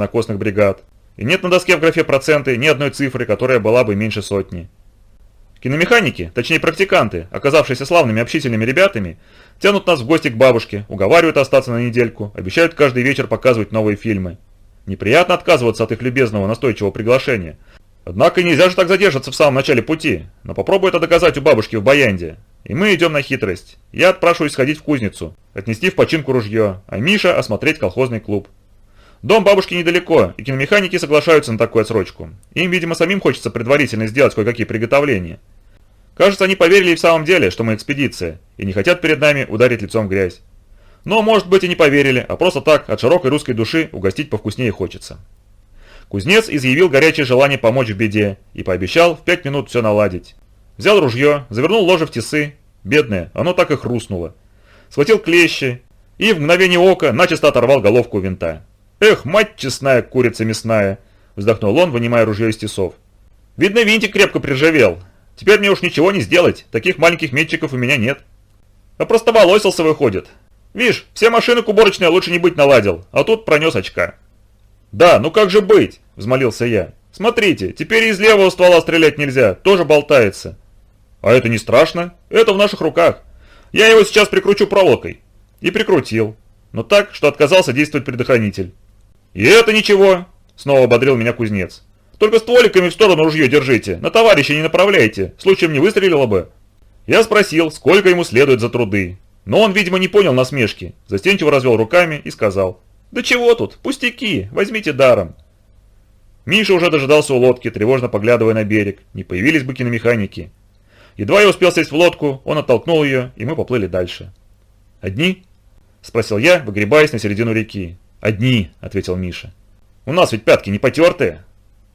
сенокосных бригад. И нет на доске в графе проценты ни одной цифры, которая была бы меньше сотни. Киномеханики, точнее практиканты, оказавшиеся славными общительными ребятами, тянут нас в гости к бабушке, уговаривают остаться на недельку, обещают каждый вечер показывать новые фильмы. Неприятно отказываться от их любезного настойчивого приглашения. Однако нельзя же так задержаться в самом начале пути, но попробуй это доказать у бабушки в Баянде. И мы идем на хитрость. Я отпрашиваюсь сходить в кузницу, отнести в починку ружье, а Миша осмотреть колхозный клуб. Дом бабушки недалеко, и киномеханики соглашаются на такую отсрочку. Им, видимо, самим хочется предварительно сделать кое-какие приготовления. Кажется, они поверили в самом деле, что мы экспедиция, и не хотят перед нами ударить лицом в грязь. Но, может быть, и не поверили, а просто так, от широкой русской души, угостить повкуснее хочется. Кузнец изъявил горячее желание помочь в беде и пообещал в пять минут все наладить. Взял ружье, завернул ложе в тесы. Бедное, оно так и хрустнуло. Схватил клещи и в мгновение ока начисто оторвал головку винта. «Эх, мать честная, курица мясная!» – вздохнул он, вынимая ружье из тесов. «Видно, винтик крепко приржавел. Теперь мне уж ничего не сделать, таких маленьких метчиков у меня нет. А просто волосился выходит. Видишь, все машины к уборочной лучше не быть наладил, а тут пронес очка». «Да, ну как же быть?» – взмолился я. «Смотрите, теперь из левого ствола стрелять нельзя, тоже болтается». «А это не страшно, это в наших руках. Я его сейчас прикручу проволокой». И прикрутил, но так, что отказался действовать предохранитель. «И это ничего!» – снова ободрил меня кузнец. «Только стволиками в сторону ружье держите, на товарища не направляйте, случаем не выстрелило бы». Я спросил, сколько ему следует за труды. Но он, видимо, не понял насмешки, застенчиво развел руками и сказал. «Да чего тут, пустяки, возьмите даром». Миша уже дожидался у лодки, тревожно поглядывая на берег, не появились бы киномеханики. Едва я успел сесть в лодку, он оттолкнул ее, и мы поплыли дальше. «Одни?» – спросил я, выгребаясь на середину реки. «Одни», — ответил Миша. «У нас ведь пятки не потертые».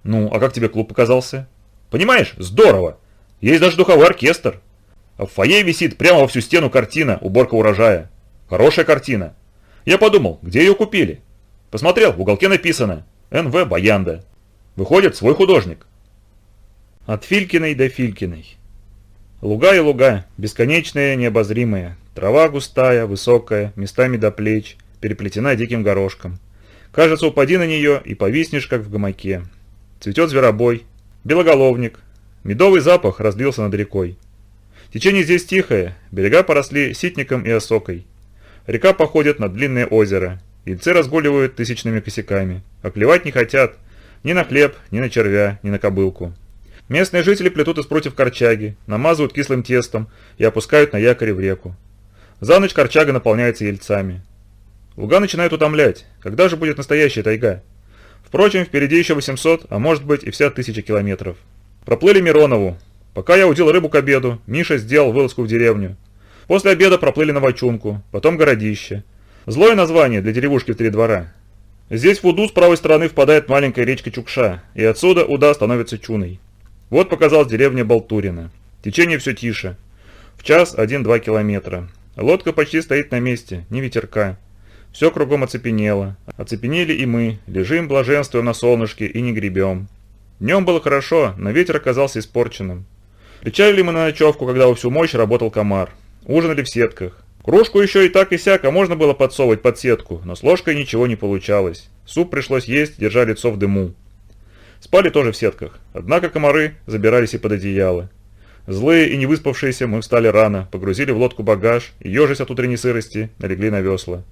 «Ну, а как тебе клуб показался?» «Понимаешь, здорово. Есть даже духовой оркестр. В фойе висит прямо во всю стену картина «Уборка урожая». Хорошая картина. Я подумал, где ее купили? Посмотрел, в уголке написано «НВ Баянда». Выходит, свой художник. От Филькиной до Филькиной. Луга и луга, бесконечные, необозримые. Трава густая, высокая, местами до плеч – переплетена диким горошком. Кажется, упади на нее и повиснешь, как в гамаке. Цветет зверобой, белоголовник. Медовый запах разлился над рекой. Течение здесь тихое, берега поросли ситником и осокой. Река походит на длинное озеро. Ильцы разгуливают тысячными косяками, а клевать не хотят ни на хлеб, ни на червя, ни на кобылку. Местные жители плетут из против корчаги, намазывают кислым тестом и опускают на якоре в реку. За ночь корчага наполняется ельцами. Луга начинают утомлять. Когда же будет настоящая тайга? Впрочем, впереди еще 800, а может быть и вся тысяча километров. Проплыли Миронову. Пока я удил рыбу к обеду, Миша сделал вылазку в деревню. После обеда проплыли Новочунку, потом Городище. Злое название для деревушки в три двора. Здесь в Уду с правой стороны впадает маленькая речка Чукша, и отсюда Уда становится Чуной. Вот показалась деревня Болтурина. Течение все тише. В час 1-2 километра. Лодка почти стоит на месте, ни ветерка. Все кругом оцепенело. Оцепенели и мы, лежим блаженствуем на солнышке и не гребем. Днем было хорошо, но ветер оказался испорченным. Лечали мы на ночевку, когда во всю мощь работал комар. Ужинали в сетках. Кружку еще и так и сяко можно было подсовывать под сетку, но с ложкой ничего не получалось. Суп пришлось есть, держа лицо в дыму. Спали тоже в сетках, однако комары забирались и под одеяло. Злые и невыспавшиеся мы встали рано, погрузили в лодку багаж и, ежась от утренней сырости, налегли на весла.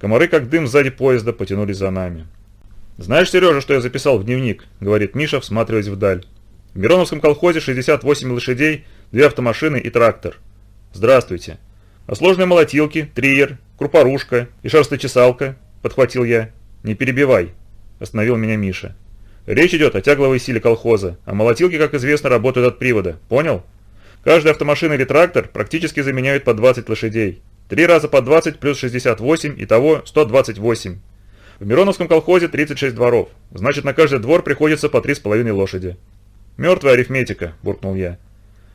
Комары, как дым сзади поезда, потянулись за нами. «Знаешь, Сережа, что я записал в дневник?» – говорит Миша, всматриваясь вдаль. «В Мироновском колхозе 68 лошадей, две автомашины и трактор. Здравствуйте. А сложные молотилки, триер, крупорушка и шерсточесалка?» – подхватил я. «Не перебивай», – остановил меня Миша. «Речь идет о тягловой силе колхоза, а молотилки, как известно, работают от привода. Понял? Каждая автомашина или трактор практически заменяют по 20 лошадей. Три раза по 20 плюс 68, итого 128. В Мироновском колхозе 36 дворов, значит на каждый двор приходится по 3,5 лошади. «Мертвая арифметика», – буркнул я.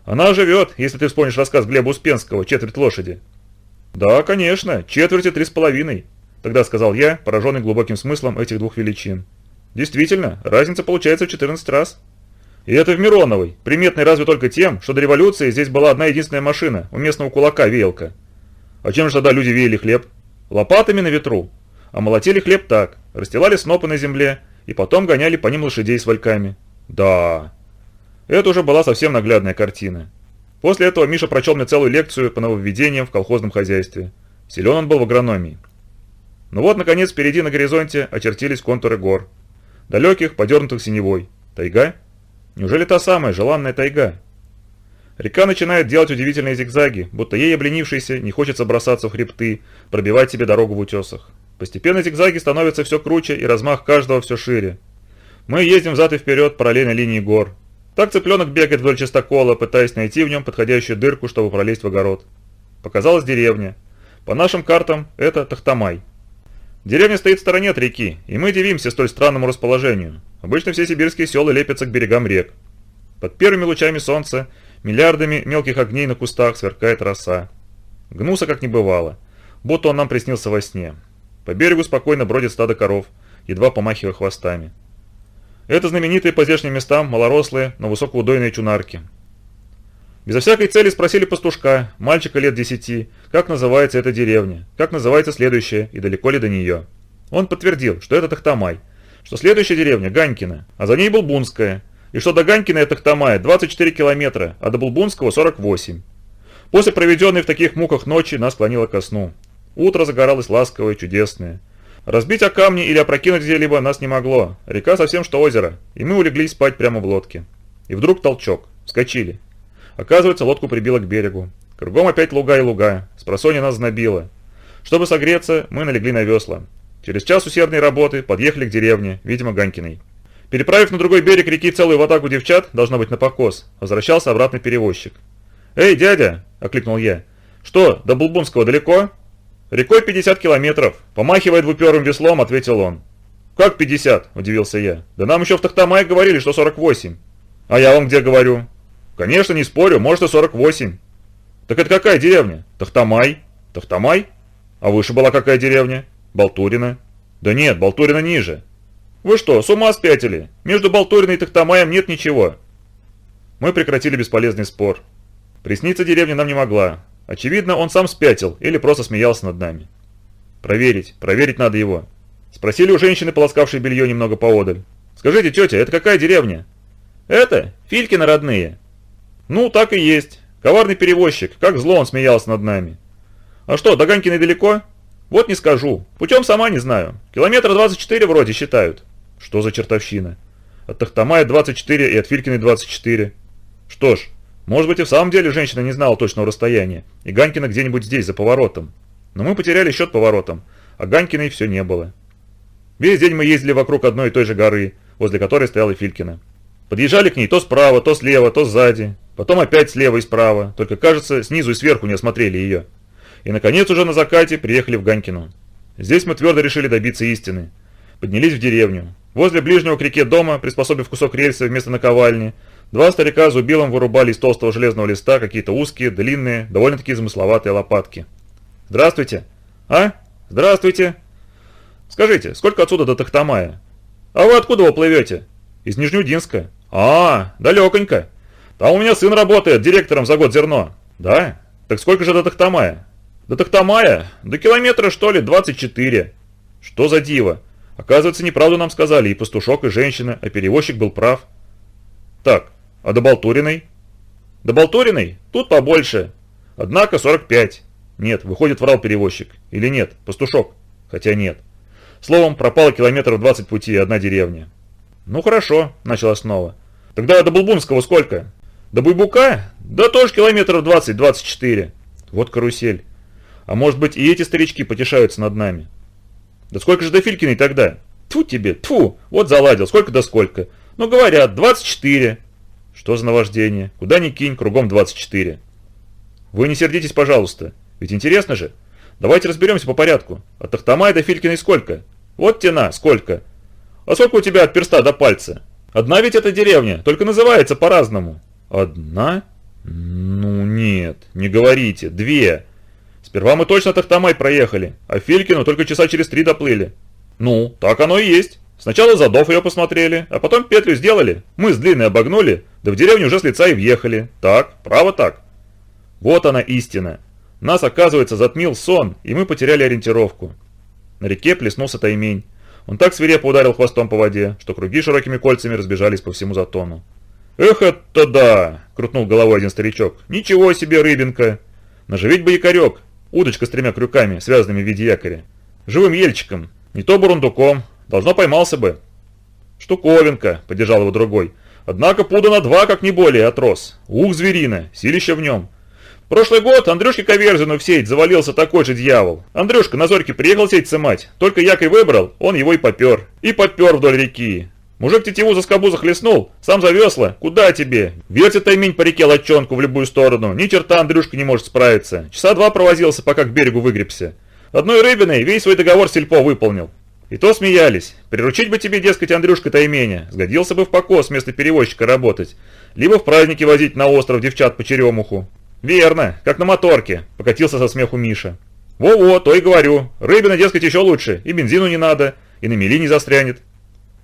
«Она живет, если ты вспомнишь рассказ Глеба Успенского «Четверть лошади». «Да, конечно, четверти три с половиной», – тогда сказал я, пораженный глубоким смыслом этих двух величин. «Действительно, разница получается в 14 раз». И это в Мироновой, приметной разве только тем, что до революции здесь была одна единственная машина, у местного кулака веялка. А чем же тогда люди веяли хлеб? Лопатами на ветру. А молотили хлеб так, расстилали снопы на земле и потом гоняли по ним лошадей с вальками. Да, это уже была совсем наглядная картина. После этого Миша прочел мне целую лекцию по нововведениям в колхозном хозяйстве. Силен он был в агрономии. Ну вот, наконец, впереди на горизонте очертились контуры гор. Далеких, подернутых синевой. Тайга? Неужели та самая желанная тайга? Река начинает делать удивительные зигзаги, будто ей обленившийся не хочется бросаться в хребты, пробивать себе дорогу в утесах. Постепенно зигзаги становятся все круче и размах каждого все шире. Мы ездим взад и вперед параллельно линии гор. Так цыпленок бегает вдоль частокола, пытаясь найти в нем подходящую дырку, чтобы пролезть в огород. Показалась деревня. По нашим картам это Тахтамай. Деревня стоит в стороне от реки, и мы дивимся столь странному расположению. Обычно все сибирские села лепятся к берегам рек. Под первыми лучами солнца миллиардами мелких огней на кустах сверкает роса. Гнуса как не бывало, будто он нам приснился во сне. По берегу спокойно бродит стадо коров, едва помахивая хвостами. Это знаменитые по здешним местам малорослые, но высокоудойные чунарки. Безо всякой цели спросили пастушка, мальчика лет десяти, как называется эта деревня, как называется следующая и далеко ли до нее. Он подтвердил, что это Тахтамай, что следующая деревня Ганькина, а за ней Булбунская, и что до Ганькина и Тахтамая 24 километра, а до Булбунского 48. После проведенной в таких муках ночи нас клонило ко сну. Утро загоралось ласковое, чудесное. Разбить о камни или опрокинуть где-либо нас не могло. Река совсем что озеро, и мы улеглись спать прямо в лодке. И вдруг толчок. Вскочили. Оказывается, лодку прибило к берегу. Кругом опять луга и луга. Спросонья нас знобило. Чтобы согреться, мы налегли на весла. Через час усердной работы подъехали к деревне, видимо, Ганькиной. Переправив на другой берег реки целую ватагу девчат, должно быть на покос, возвращался обратно перевозчик. «Эй, дядя!» – окликнул я. «Что, до Булбунского далеко?» «Рекой 50 километров», – помахивая двуперым веслом, ответил он. «Как 50?» – удивился я. «Да нам еще в Тахтамае говорили, что 48». «А я вам где говорю?» «Конечно, не спорю, может и 48». «Так это какая деревня?» «Тахтамай». «Тахтамай? А выше была какая деревня?» «Болтурина». «Да нет, Болтурина ниже». «Вы что, с ума спятили? Между Болтуриной и Тахтамаем нет ничего». Мы прекратили бесполезный спор. Присниться деревня нам не могла, Очевидно, он сам спятил или просто смеялся над нами. Проверить, проверить надо его. Спросили у женщины, полоскавшей белье немного поодаль. «Скажите, тетя, это какая деревня?» «Это? Филькины родные». «Ну, так и есть. Коварный перевозчик. Как зло он смеялся над нами». «А что, до Ганькиной далеко?» «Вот не скажу. Путем сама не знаю. Километра 24 вроде считают». «Что за чертовщина?» «От Тахтамая 24 и от Филькиной 24». «Что ж, может быть и в самом деле женщина не знала точного расстояния, и Ганькина где-нибудь здесь, за поворотом. Но мы потеряли счет поворотом, а Ганькиной все не было. Весь день мы ездили вокруг одной и той же горы, возле которой стояла Филькина. Подъезжали к ней то справа, то слева, то сзади, потом опять слева и справа, только, кажется, снизу и сверху не осмотрели ее. И, наконец, уже на закате приехали в Ганькину. Здесь мы твердо решили добиться истины. Поднялись в деревню. Возле ближнего к реке дома, приспособив кусок рельса вместо наковальни, Два старика зубилом вырубали из толстого железного листа какие-то узкие, длинные, довольно-таки замысловатые лопатки. «Здравствуйте!» «А? Здравствуйте!» «Скажите, сколько отсюда до Тахтамая?» «А вы откуда вы плывете?» «Из Нижнеудинска». «А, далеконько. Там у меня сын работает директором за год зерно». «Да? Так сколько же до Тахтамая?» «До Тахтамая? До километра, что ли, 24». «Что за диво? Оказывается, неправду нам сказали и пастушок, и женщина, а перевозчик был прав». «Так, а до Болтуриной? До Болтуриной? Тут побольше. Однако 45. Нет, выходит врал перевозчик. Или нет, пастушок. Хотя нет. Словом, пропало километров 20 пути и одна деревня. Ну хорошо, начала снова. Тогда до Булбунского сколько? До Буйбука? Да тоже километров 20-24. Вот карусель. А может быть и эти старички потешаются над нами? Да сколько же до Филькиной тогда? Тьфу тебе, тьфу, вот заладил, сколько да сколько. Ну говорят, 24. Что за наваждение? Куда ни кинь, кругом 24. Вы не сердитесь, пожалуйста. Ведь интересно же. Давайте разберемся по порядку. От Ахтамая до Филькиной сколько? Вот тена, сколько? А сколько у тебя от перста до пальца? Одна ведь эта деревня, только называется по-разному. Одна? Ну нет, не говорите, две. Сперва мы точно Тахтамай проехали, а Филькину только часа через три доплыли. Ну, так оно и есть. Сначала задов ее посмотрели, а потом петлю сделали. Мы с длинной обогнули, да в деревню уже с лица и въехали. Так, право так. Вот она истина. Нас, оказывается, затмил сон, и мы потеряли ориентировку. На реке плеснулся таймень. Он так свирепо ударил хвостом по воде, что круги широкими кольцами разбежались по всему затону. «Эх, это да!» — крутнул головой один старичок. «Ничего себе, рыбинка! Наживить бы якорек, удочка с тремя крюками, связанными в виде якоря. Живым ельчиком, не то бурундуком, должно поймался бы». «Штуковинка!» — поддержал его другой. «Однако пуда на два, как не более, отрос. Ух, зверина, силище в нем. Прошлый год Андрюшке Каверзину в сеть завалился такой же дьявол. Андрюшка на зорьке приехал сеть сымать, только якорь выбрал, он его и попер. И попер вдоль реки. Мужик тетиву за скобу захлестнул, сам за весла, куда тебе? Вертит таймень по реке лодчонку в любую сторону, ни черта Андрюшка не может справиться. Часа два провозился, пока к берегу выгребся. Одной рыбиной весь свой договор сельпо выполнил. И то смеялись. Приручить бы тебе, дескать, Андрюшка тайменя, сгодился бы в покос вместо перевозчика работать. Либо в праздники возить на остров девчат по черемуху. «Верно, как на моторке», — покатился со смеху Миша. «Во-во, то и говорю. Рыбина, дескать, еще лучше. И бензину не надо, и на мели не застрянет».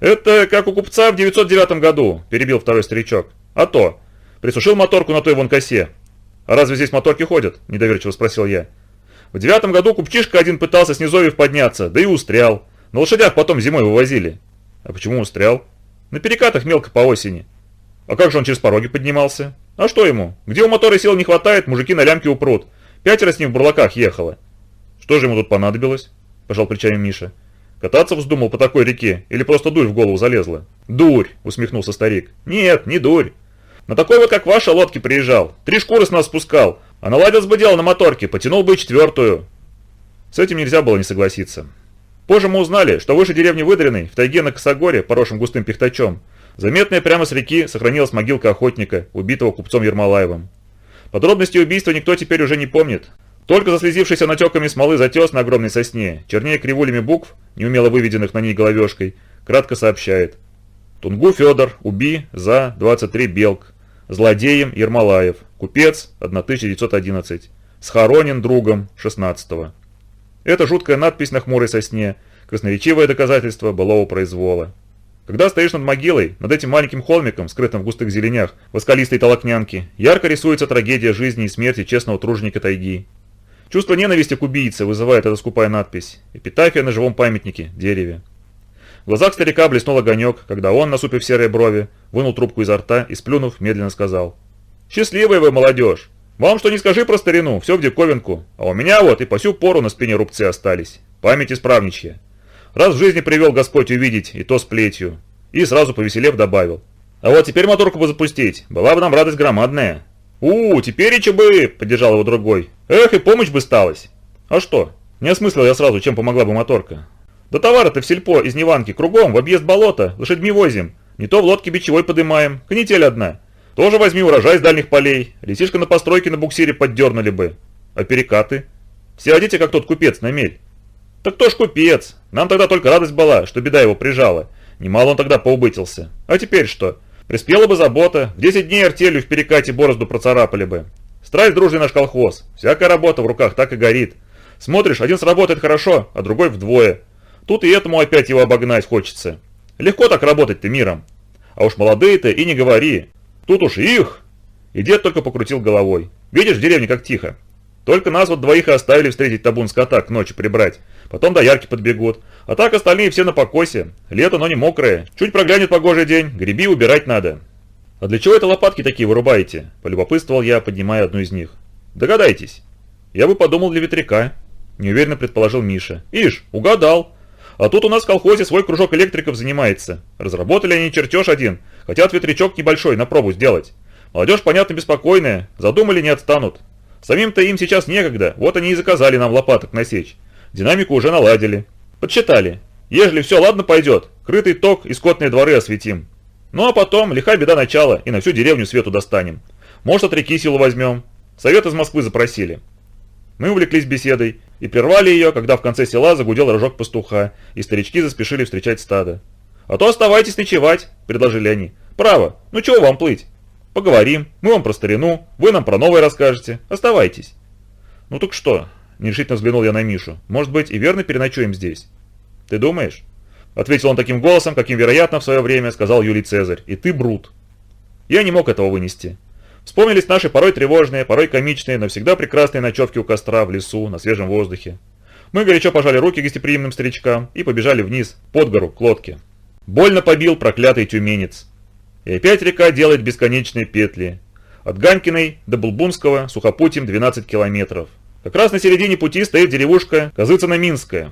«Это как у купца в 909 году», — перебил второй старичок. «А то. Присушил моторку на той вон косе». «А разве здесь моторки ходят?» — недоверчиво спросил я. «В девятом году купчишка один пытался с низовьев подняться, да и устрял. На лошадях потом зимой вывозили». «А почему устрял?» «На перекатах мелко по осени». «А как же он через пороги поднимался?» А что ему? Где у мотора сил не хватает, мужики на лямке упрут. Пятеро с ним в бурлаках ехало. Что же ему тут понадобилось? Пожал плечами Миша. Кататься вздумал по такой реке или просто дурь в голову залезла? Дурь, усмехнулся старик. Нет, не дурь. На такой вот, как ваша, лодке приезжал. Три шкуры с нас спускал. А наладился бы дело на моторке, потянул бы и четвертую. С этим нельзя было не согласиться. Позже мы узнали, что выше деревни Выдриной, в тайге на Косогоре, поросшем густым пихтачом, Заметная прямо с реки сохранилась могилка охотника, убитого купцом Ермолаевым. Подробности убийства никто теперь уже не помнит. Только заслезившийся натеками смолы затес на огромной сосне, чернее кривулями букв, неумело выведенных на ней головешкой, кратко сообщает. Тунгу Федор, уби, за, 23 белк. Злодеем Ермолаев, купец, 1911. Схоронен другом, 16 -го. Это жуткая надпись на хмурой сосне, красноречивое доказательство былого произвола. Когда стоишь над могилой, над этим маленьким холмиком, скрытым в густых зеленях, в скалистой толокнянке, ярко рисуется трагедия жизни и смерти честного труженика тайги. Чувство ненависти к убийце вызывает эта скупая надпись. Эпитафия на живом памятнике, дереве. В глазах старика блеснул огонек, когда он, насупив серые брови, вынул трубку изо рта и, сплюнув, медленно сказал. «Счастливая вы, молодежь! Вам что не скажи про старину, все в диковинку, а у меня вот и по сю пору на спине рубцы остались. Память исправничья. Раз в жизни привел Господь увидеть, и то с плетью. И сразу повеселев добавил. А вот теперь моторку бы запустить, была бы нам радость громадная. «У, теперь и бы!» – поддержал его другой. «Эх, и помощь бы сталась!» «А что? Не осмыслил я сразу, чем помогла бы моторка. Да товары-то в сельпо из Неванки кругом, в объезд болота, лошадьми возим. Не то в лодке бичевой подымаем, канитель одна. Тоже возьми урожай с дальних полей, лисишка на постройке на буксире поддернули бы. А перекаты? Все одите, как тот купец на мель. Так кто ж купец? Нам тогда только радость была, что беда его прижала. Немало он тогда поубытился. А теперь что? Приспела бы забота, в 10 дней артелью в перекате борозду процарапали бы. Страсть дружный наш колхоз. Всякая работа в руках так и горит. Смотришь, один сработает хорошо, а другой вдвое. Тут и этому опять его обогнать хочется. Легко так работать-то миром. А уж молодые-то и не говори. Тут уж их. И дед только покрутил головой. Видишь, в деревне как тихо. Только нас вот двоих и оставили встретить табун скота к ночи прибрать. Потом до ярки подбегут. А так остальные все на покосе. Лето, но не мокрое. Чуть проглянет погожий день, греби убирать надо. А для чего это лопатки такие вырубаете? Полюбопытствовал я, поднимая одну из них. Догадайтесь. Я бы подумал для ветряка. Неуверенно предположил Миша. Ишь, угадал. А тут у нас в колхозе свой кружок электриков занимается. Разработали они чертеж один. Хотят ветрячок небольшой на пробу сделать. Молодежь, понятно, беспокойная. Задумали, не отстанут. Самим-то им сейчас некогда, вот они и заказали нам лопаток насечь. Динамику уже наладили. Подсчитали. Ежели все ладно пойдет, крытый ток и скотные дворы осветим. Ну а потом, лиха беда начала, и на всю деревню свету достанем. Может, от реки силу возьмем. Совет из Москвы запросили. Мы увлеклись беседой и прервали ее, когда в конце села загудел рожок пастуха, и старички заспешили встречать стадо. «А то оставайтесь ночевать», — предложили они. «Право, ну чего вам плыть? Поговорим, мы вам про старину, вы нам про новое расскажете. Оставайтесь». «Ну так что?» – нерешительно взглянул я на Мишу. «Может быть, и верно переночуем здесь?» «Ты думаешь?» – ответил он таким голосом, каким, вероятно, в свое время сказал Юлий Цезарь. «И ты брут». Я не мог этого вынести. Вспомнились наши порой тревожные, порой комичные, но всегда прекрасные ночевки у костра, в лесу, на свежем воздухе. Мы горячо пожали руки гостеприимным старичкам и побежали вниз, под гору, к лодке. Больно побил проклятый тюменец. И опять река делает бесконечные петли. От Ганькиной до Булбунского сухопутем 12 километров. Как раз на середине пути стоит деревушка Козыцыно-Минская.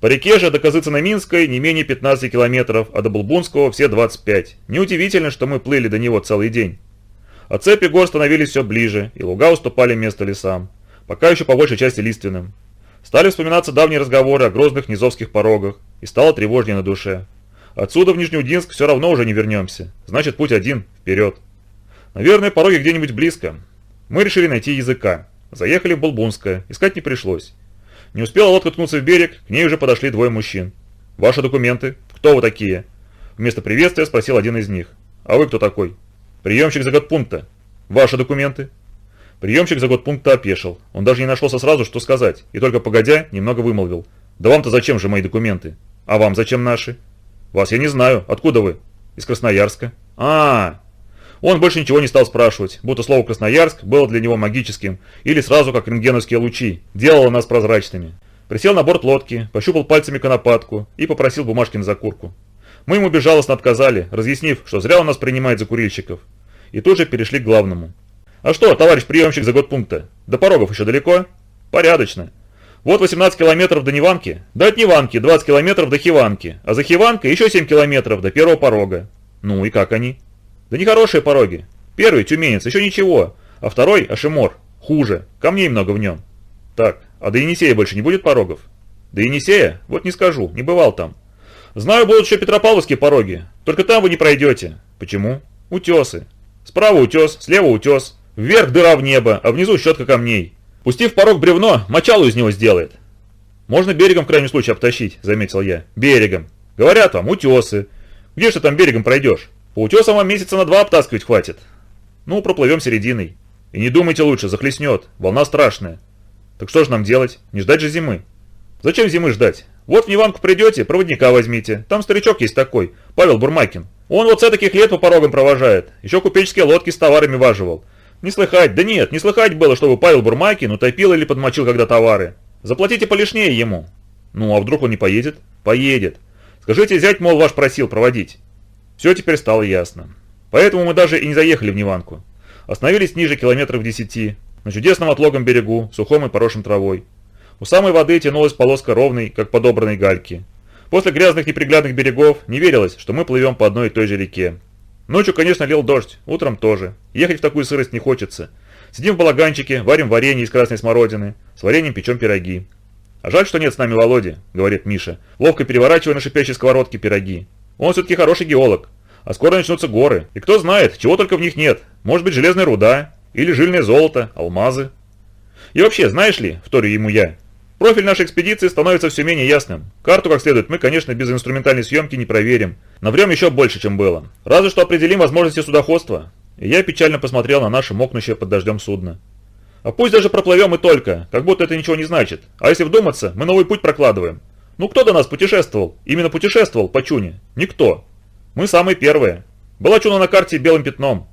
По реке же до Козыцыно-Минской не менее 15 километров, а до Булбунского все 25. Неудивительно, что мы плыли до него целый день. А цепи гор становились все ближе, и луга уступали место лесам. Пока еще по большей части лиственным. Стали вспоминаться давние разговоры о грозных низовских порогах, и стало тревожнее на душе. Отсюда в Нижнеудинск все равно уже не вернемся. Значит, путь один, вперед. Наверное, пороги где-нибудь близко. Мы решили найти языка. Заехали в Булбунское, искать не пришлось. Не успела лодка ткнуться в берег, к ней уже подошли двое мужчин. «Ваши документы? Кто вы такие?» Вместо приветствия спросил один из них. «А вы кто такой?» «Приемщик за год пункта. Ваши документы?» Приемщик за год пункта опешил. Он даже не нашелся сразу, что сказать, и только погодя, немного вымолвил. «Да вам-то зачем же мои документы? А вам зачем наши?» «Вас я не знаю. Откуда вы?» «Из Красноярска». А, -а, а Он больше ничего не стал спрашивать, будто слово «Красноярск» было для него магическим, или сразу как рентгеновские лучи, делало нас прозрачными. Присел на борт лодки, пощупал пальцами конопатку и попросил бумажки на закурку. Мы ему безжалостно отказали, разъяснив, что зря он нас принимает за курильщиков. И тут же перешли к главному. «А что, товарищ приемщик за год пункта, до порогов еще далеко?» «Порядочно. Вот 18 километров до Неванки, да от Неванки 20 километров до Хиванки, а за Хиванкой еще 7 километров до первого порога. Ну и как они? Да нехорошие пороги. Первый, Тюменец, еще ничего, а второй, Ашимор, хуже, камней много в нем. Так, а до Енисея больше не будет порогов? До Енисея? Вот не скажу, не бывал там. Знаю, будут еще Петропавловские пороги, только там вы не пройдете. Почему? Утесы. Справа утес, слева утес, вверх дыра в небо, а внизу щетка камней. Пустив порог бревно, мочалу из него сделает. Можно берегом в крайнем случае обтащить, заметил я. Берегом. Говорят вам, утесы. Где же ты там берегом пройдешь? По утесам вам месяца на два обтаскивать хватит. Ну, проплывем серединой. И не думайте лучше, захлестнет. Волна страшная. Так что же нам делать? Не ждать же зимы. Зачем зимы ждать? Вот в Неванку придете, проводника возьмите. Там старичок есть такой, Павел Бурмакин. Он вот с таких лет по порогам провожает. Еще купеческие лодки с товарами важивал. Не слыхать, да нет, не слыхать было, чтобы Павел Бурмакин утопил или подмочил когда товары. Заплатите полишнее ему. Ну, а вдруг он не поедет? Поедет. Скажите, зять, мол, ваш просил проводить. Все теперь стало ясно. Поэтому мы даже и не заехали в Неванку. Остановились ниже километров десяти, на чудесном отлогом берегу, сухом и поросшим травой. У самой воды тянулась полоска ровной, как подобранной гальки. После грязных неприглядных берегов не верилось, что мы плывем по одной и той же реке. Ночью, конечно, лил дождь, утром тоже. Ехать в такую сырость не хочется. Сидим в балаганчике, варим варенье из красной смородины, с вареньем печем пироги. А жаль, что нет с нами Володи, говорит Миша, ловко переворачивая на шипящей сковородке пироги. Он все-таки хороший геолог. А скоро начнутся горы. И кто знает, чего только в них нет. Может быть, железная руда, или жильное золото, алмазы. И вообще, знаешь ли, вторю ему я, Профиль нашей экспедиции становится все менее ясным. Карту как следует мы, конечно, без инструментальной съемки не проверим. Наврем еще больше, чем было. Разве что определим возможности судоходства. И я печально посмотрел на наше мокнущее под дождем судно. А пусть даже проплывем и только, как будто это ничего не значит. А если вдуматься, мы новый путь прокладываем. Ну кто до нас путешествовал? Именно путешествовал по Чуне? Никто. Мы самые первые. Была Чуна на карте белым пятном.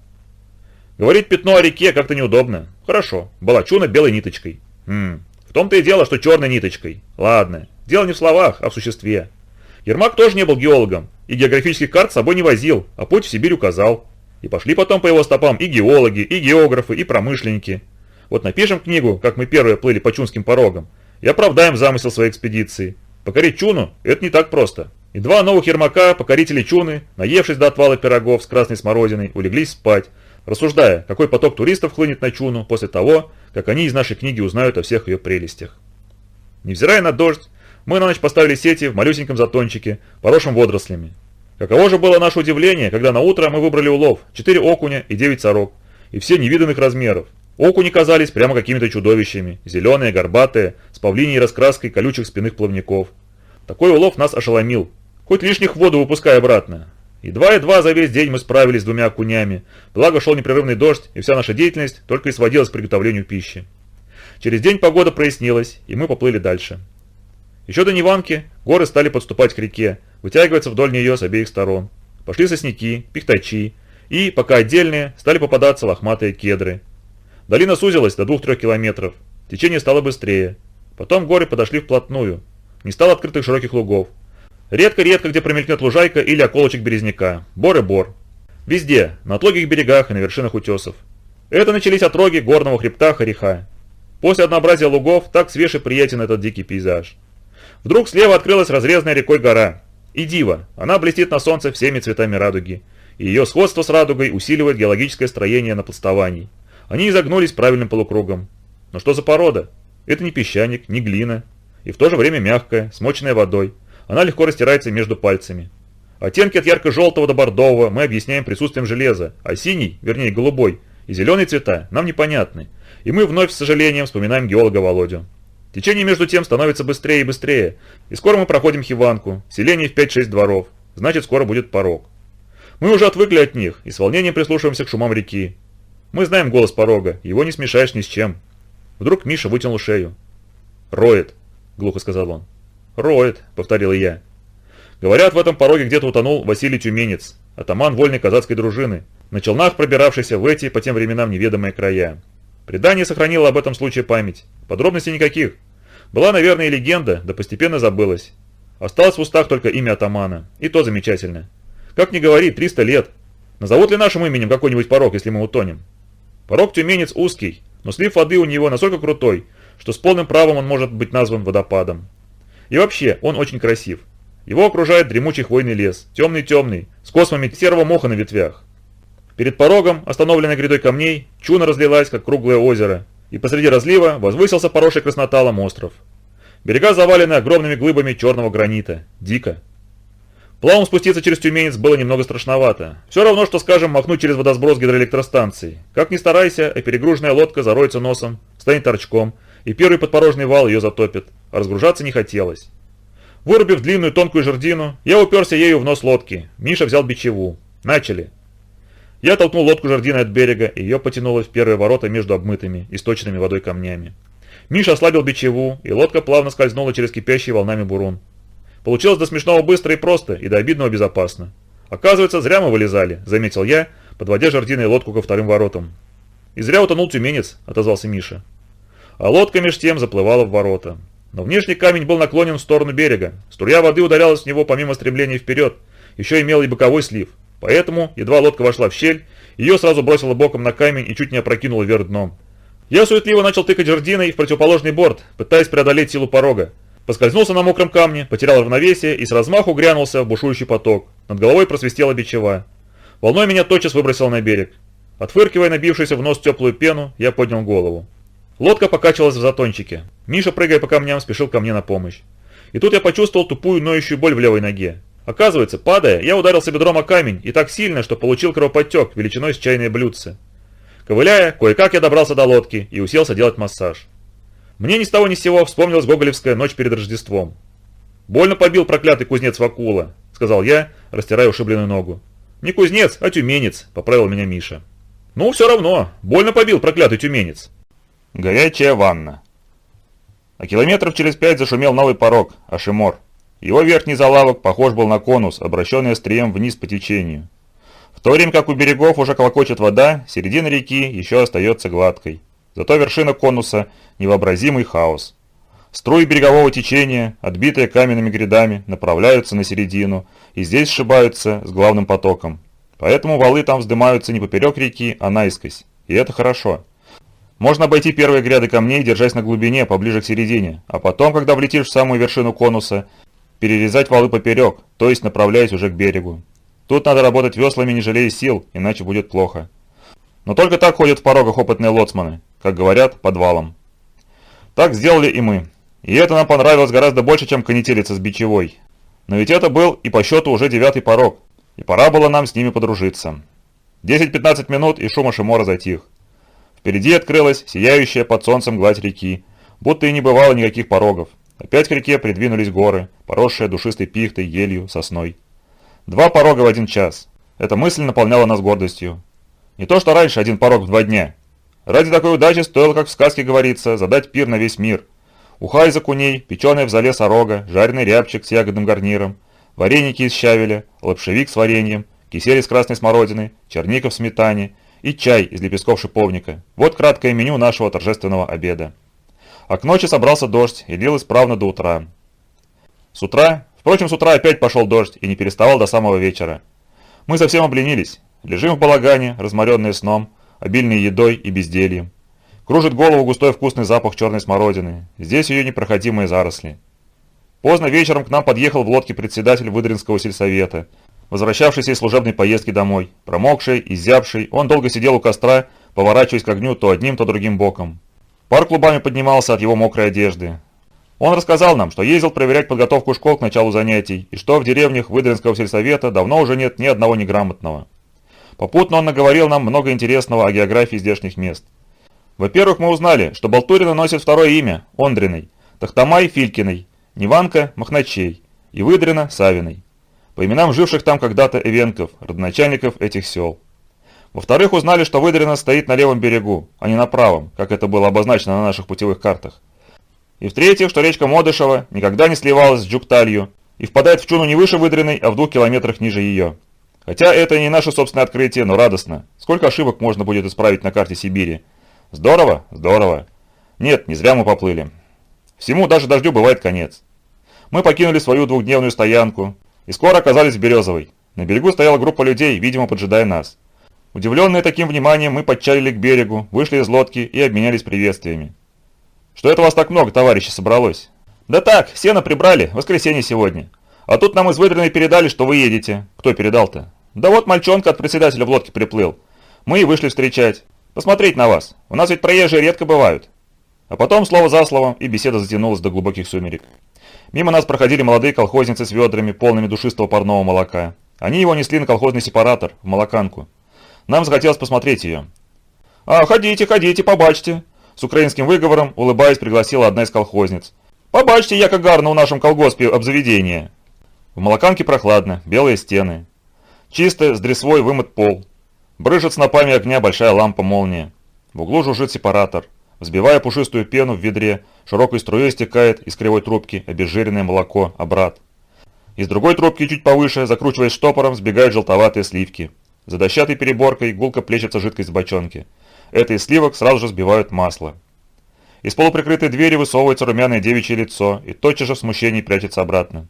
Говорить пятно о реке как-то неудобно. Хорошо, была Чуна белой ниточкой. Хм, в том-то и дело, что черной ниточкой. Ладно, дело не в словах, а в существе. Ермак тоже не был геологом, и географических карт с собой не возил, а путь в Сибирь указал. И пошли потом по его стопам и геологи, и географы, и промышленники. Вот напишем книгу, как мы первые плыли по чунским порогам, и оправдаем замысел своей экспедиции. Покорить Чуну – это не так просто. И два новых Ермака, покорители Чуны, наевшись до отвала пирогов с красной смородиной, улеглись спать, рассуждая, какой поток туристов хлынет на Чуну после того, как они из нашей книги узнают о всех ее прелестях. Невзирая на дождь, мы на ночь поставили сети в малюсеньком затончике, поросшем водорослями. Каково же было наше удивление, когда на утро мы выбрали улов – 4 окуня и 9 сорок, и все невиданных размеров. Окуни казались прямо какими-то чудовищами, зеленые, горбатые, с павлиней раскраской колючих спинных плавников. Такой улов нас ошеломил, хоть лишних в воду выпускай обратно. Едва-едва за весь день мы справились с двумя окунями, благо шел непрерывный дождь, и вся наша деятельность только и сводилась к приготовлению пищи. Через день погода прояснилась, и мы поплыли дальше. Еще до Неванки горы стали подступать к реке, вытягиваться вдоль нее с обеих сторон. Пошли сосняки, пихтачи, и, пока отдельные, стали попадаться лохматые кедры. Долина сузилась до 2-3 километров, течение стало быстрее. Потом горы подошли вплотную. Не стало открытых широких лугов. Редко-редко где промелькнет лужайка или околочек березняка. Бор и бор. Везде, на отлогих берегах и на вершинах утесов. Это начались отроги горного хребта Хариха. После однообразия лугов так свеж и приятен этот дикий пейзаж. Вдруг слева открылась разрезанная рекой гора. И дива, она блестит на солнце всеми цветами радуги. И ее сходство с радугой усиливает геологическое строение на пластовании. Они изогнулись правильным полукругом. Но что за порода? Это не песчаник, не глина. И в то же время мягкая, смоченная водой. Она легко растирается между пальцами. Оттенки от ярко-желтого до бордового мы объясняем присутствием железа, а синий, вернее голубой, и зеленые цвета нам непонятны. И мы вновь с сожалением вспоминаем геолога Володю. Течение между тем становится быстрее и быстрее, и скоро мы проходим Хиванку, селение в 5-6 дворов, значит скоро будет порог. Мы уже отвыкли от них и с волнением прислушиваемся к шумам реки. Мы знаем голос порога, его не смешаешь ни с чем. Вдруг Миша вытянул шею. «Роет», — глухо сказал он. «Роет», — повторил я. Говорят, в этом пороге где-то утонул Василий Тюменец, атаман вольной казацкой дружины, на челнах пробиравшийся в эти по тем временам неведомые края. Предание сохранило об этом случае память. Подробностей никаких. Была, наверное, легенда, да постепенно забылась. Осталось в устах только имя атамана. И то замечательно. Как ни говори, 300 лет. Назовут ли нашим именем какой-нибудь порог, если мы утонем? Порог тюменец узкий, но слив воды у него настолько крутой, что с полным правом он может быть назван водопадом. И вообще, он очень красив. Его окружает дремучий хвойный лес, темный-темный, с космами серого моха на ветвях. Перед порогом, остановленной грядой камней, чуна разлилась, как круглое озеро, и посреди разлива возвысился поросший красноталом остров. Берега завалены огромными глыбами черного гранита. Дико. Плавом спуститься через Тюменец было немного страшновато. Все равно, что, скажем, махнуть через водосброс гидроэлектростанции. Как ни старайся, а перегруженная лодка зароется носом, станет торчком, и первый подпорожный вал ее затопит. А разгружаться не хотелось. Вырубив длинную тонкую жердину, я уперся ею в нос лодки. Миша взял бичеву. Начали. Я толкнул лодку жердиной от берега, и ее потянуло в первые ворота между обмытыми, источенными водой камнями. Миша ослабил бичеву, и лодка плавно скользнула через кипящий волнами бурун. Получилось до смешного быстро и просто, и до обидного безопасно. Оказывается, зря мы вылезали, заметил я, подводя жердиной лодку ко вторым воротам. И зря утонул тюменец, отозвался Миша. А лодка меж тем заплывала в ворота. Но внешний камень был наклонен в сторону берега. Струя воды ударялась в него помимо стремления вперед. Еще имел и боковой слив. Поэтому, едва лодка вошла в щель, ее сразу бросило боком на камень и чуть не опрокинуло вверх дном. Я суетливо начал тыкать жердиной в противоположный борт, пытаясь преодолеть силу порога. Поскользнулся на мокром камне, потерял равновесие и с размаху грянулся в бушующий поток. Над головой просвистела бичева. Волной меня тотчас выбросило на берег. Отфыркивая набившуюся в нос теплую пену, я поднял голову. Лодка покачивалась в затончике. Миша, прыгая по камням, спешил ко мне на помощь. И тут я почувствовал тупую ноющую боль в левой ноге. Оказывается, падая, я ударился бедром о камень и так сильно, что получил кровоподтек величиной с чайное блюдце. Ковыляя, кое-как я добрался до лодки и уселся делать массаж. Мне ни с того ни с сего вспомнилась гоголевская ночь перед Рождеством. «Больно побил проклятый кузнец Вакула», — сказал я, растирая ушибленную ногу. «Не кузнец, а тюменец», — поправил меня Миша. «Ну, все равно, больно побил проклятый тюменец». Горячая ванна. А километров через пять зашумел новый порог, Ашимор. Его верхний залавок похож был на конус, обращенный острием вниз по течению. В то время как у берегов уже колокочет вода, середина реки еще остается гладкой. Зато вершина конуса – невообразимый хаос. Струи берегового течения, отбитые каменными грядами, направляются на середину и здесь сшибаются с главным потоком. Поэтому валы там вздымаются не поперек реки, а наискось. И это хорошо. Можно обойти первые гряды камней, держась на глубине, поближе к середине, а потом, когда влетишь в самую вершину конуса, перерезать валы поперек, то есть направляясь уже к берегу. Тут надо работать веслами, не жалея сил, иначе будет плохо. Но только так ходят в порогах опытные лоцманы, как говорят, подвалом. Так сделали и мы. И это нам понравилось гораздо больше, чем конетелиться с бичевой. Но ведь это был и по счету уже девятый порог, и пора было нам с ними подружиться. 10-15 минут и шума Шимора затих. Впереди открылась сияющая под солнцем гладь реки, будто и не бывало никаких порогов. Опять к реке придвинулись горы, поросшие душистой пихтой, елью, сосной. Два порога в один час. Эта мысль наполняла нас гордостью. Не то что раньше один порог в два дня. Ради такой удачи стоило, как в сказке говорится, задать пир на весь мир. Уха из окуней, печеная в зале сорога, жареный рябчик с ягодным гарниром, вареники из щавеля, лапшевик с вареньем, кисель из красной смородины, черника в сметане – и чай из лепестков шиповника. Вот краткое меню нашего торжественного обеда. А к ночи собрался дождь и лил исправно до утра. С утра, впрочем, с утра опять пошел дождь и не переставал до самого вечера. Мы совсем обленились. Лежим в балагане, разморенные сном, обильной едой и бездельем. Кружит голову густой вкусный запах черной смородины. Здесь ее непроходимые заросли. Поздно вечером к нам подъехал в лодке председатель Выдринского сельсовета, возвращавшийся из служебной поездки домой. Промокший, изябший, он долго сидел у костра, поворачиваясь к огню то одним, то другим боком. Пар клубами поднимался от его мокрой одежды. Он рассказал нам, что ездил проверять подготовку школ к началу занятий, и что в деревнях Выдринского сельсовета давно уже нет ни одного неграмотного. Попутно он наговорил нам много интересного о географии здешних мест. Во-первых, мы узнали, что Болтурина носит второе имя – Ондриной, Тахтамай – Филькиной, Неванка – Махначей и Выдрина – Савиной. По именам живших там когда-то эвенков, родоначальников этих сел. Во-вторых, узнали, что Выдрина стоит на левом берегу, а не на правом, как это было обозначено на наших путевых картах. И в-третьих, что речка Модышева никогда не сливалась с Джукталью и впадает в Чуну не выше Выдриной, а в двух километрах ниже ее. Хотя это не наше собственное открытие, но радостно. Сколько ошибок можно будет исправить на карте Сибири? Здорово? Здорово. Нет, не зря мы поплыли. Всему даже дождю бывает конец. Мы покинули свою двухдневную стоянку и скоро оказались в Березовой. На берегу стояла группа людей, видимо, поджидая нас. Удивленные таким вниманием, мы подчалили к берегу, вышли из лодки и обменялись приветствиями. «Что это вас так много, товарищи, собралось?» «Да так, сено прибрали, воскресенье сегодня. А тут нам из выдренной передали, что вы едете. Кто передал-то?» «Да вот мальчонка от председателя в лодке приплыл. Мы и вышли встречать. Посмотреть на вас. У нас ведь проезжие редко бывают». А потом слово за словом, и беседа затянулась до глубоких сумерек. Мимо нас проходили молодые колхозницы с ведрами, полными душистого парного молока. Они его несли на колхозный сепаратор, в молоканку. Нам захотелось посмотреть ее. «А, ходите, ходите, побачьте!» С украинским выговором, улыбаясь, пригласила одна из колхозниц. «Побачьте, яко гарно у нашем колгоспе обзаведение!» В молоканке прохладно, белые стены. Чисто, с дресвой вымыт пол. Брыжет снопами огня большая лампа-молния. В углу жужжит сепаратор. Взбивая пушистую пену в ведре, широкой струей стекает из кривой трубки обезжиренное молоко, обрат. Из другой трубки чуть повыше, закручиваясь штопором, сбегают желтоватые сливки. За дощатой переборкой гулко плещется жидкость в бочонке. Это из сливок сразу же сбивают масло. Из полуприкрытой двери высовывается румяное девичье лицо и тотчас же в смущении прячется обратно.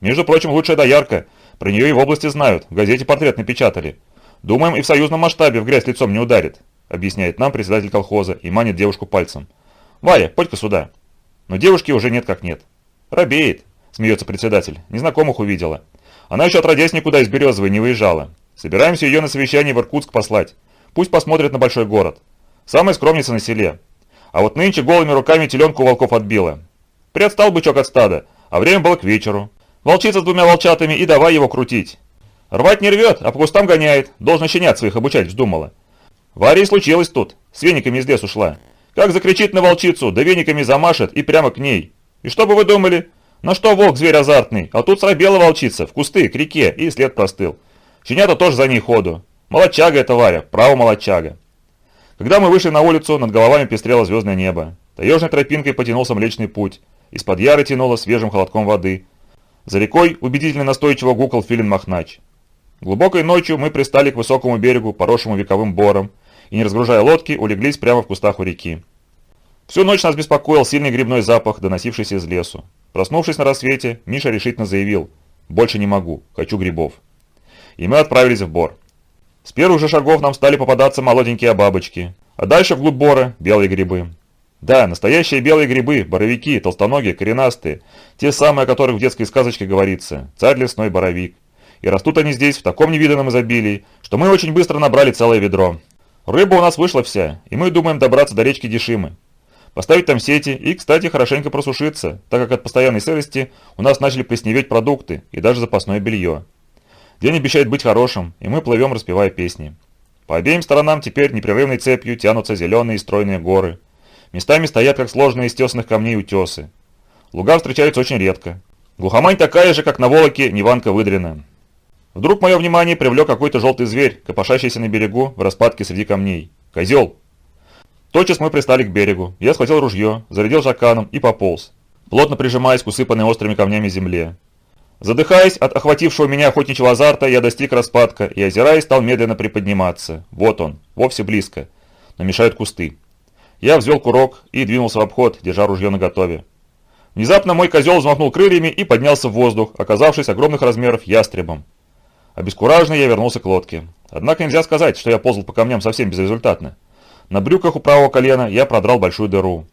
Между прочим, лучшая доярка. Про нее и в области знают, в газете портрет напечатали. Думаем, и в союзном масштабе в грязь лицом не ударит, объясняет нам председатель колхоза и манит девушку пальцем. Варя, подь-ка сюда. Но девушки уже нет как нет. Робеет, смеется председатель, незнакомых увидела. Она еще отродясь никуда из Березовой не выезжала. Собираемся ее на совещание в Иркутск послать. Пусть посмотрят на большой город. Самая скромница на селе. А вот нынче голыми руками теленку волков отбила. Приотстал бычок от стада, а время было к вечеру. Волчица с двумя волчатами и давай его крутить. Рвать не рвет, а по кустам гоняет. Должен щенят своих обучать вздумала. Варя случилось тут. С вениками из лесу шла. Как закричит на волчицу, да вениками замашет и прямо к ней. И что бы вы думали? На что волк зверь азартный, а тут срабела волчица, в кусты, к реке, и след простыл. Щенята тоже за ней ходу. Молодчага это Варя, право молодчага. Когда мы вышли на улицу, над головами пестрело звездное небо. Таежной тропинкой потянулся Млечный Путь. Из-под яры тянуло свежим холодком воды. За рекой убедительно настойчиво гукал филин Махнач. Глубокой ночью мы пристали к высокому берегу, поросшему вековым бором, и, не разгружая лодки, улеглись прямо в кустах у реки. Всю ночь нас беспокоил сильный грибной запах, доносившийся из лесу. Проснувшись на рассвете, Миша решительно заявил «Больше не могу, хочу грибов» и мы отправились в бор. С первых же шагов нам стали попадаться молоденькие бабочки, а дальше вглубь бора белые грибы. Да, настоящие белые грибы, боровики, толстоногие, коренастые, те самые, о которых в детской сказочке говорится, царь лесной боровик. И растут они здесь в таком невиданном изобилии, что мы очень быстро набрали целое ведро. Рыба у нас вышла вся, и мы думаем добраться до речки Дешимы. Поставить там сети и, кстати, хорошенько просушиться, так как от постоянной сырости у нас начали плесневеть продукты и даже запасное белье. День обещает быть хорошим, и мы плывем, распевая песни. По обеим сторонам теперь непрерывной цепью тянутся зеленые стройные горы. Местами стоят, как сложные из тесных камней утесы. Луга встречаются очень редко. Глухомань такая же, как на Волоке, Неванка выдрена. Вдруг мое внимание привлек какой-то желтый зверь, копошащийся на берегу в распадке среди камней. Козел! Тотчас мы пристали к берегу. Я схватил ружье, зарядил жаканом и пополз, плотно прижимаясь к усыпанной острыми камнями земле. Задыхаясь от охватившего меня охотничьего азарта, я достиг распадка и, озираясь, стал медленно приподниматься. Вот он, вовсе близко. Но мешают кусты. Я взвел курок и двинулся в обход, держа ружье наготове. Внезапно мой козел взмахнул крыльями и поднялся в воздух, оказавшись огромных размеров ястребом. Обескураженный я вернулся к лодке. Однако нельзя сказать, что я ползал по камням совсем безрезультатно. На брюках у правого колена я продрал большую дыру.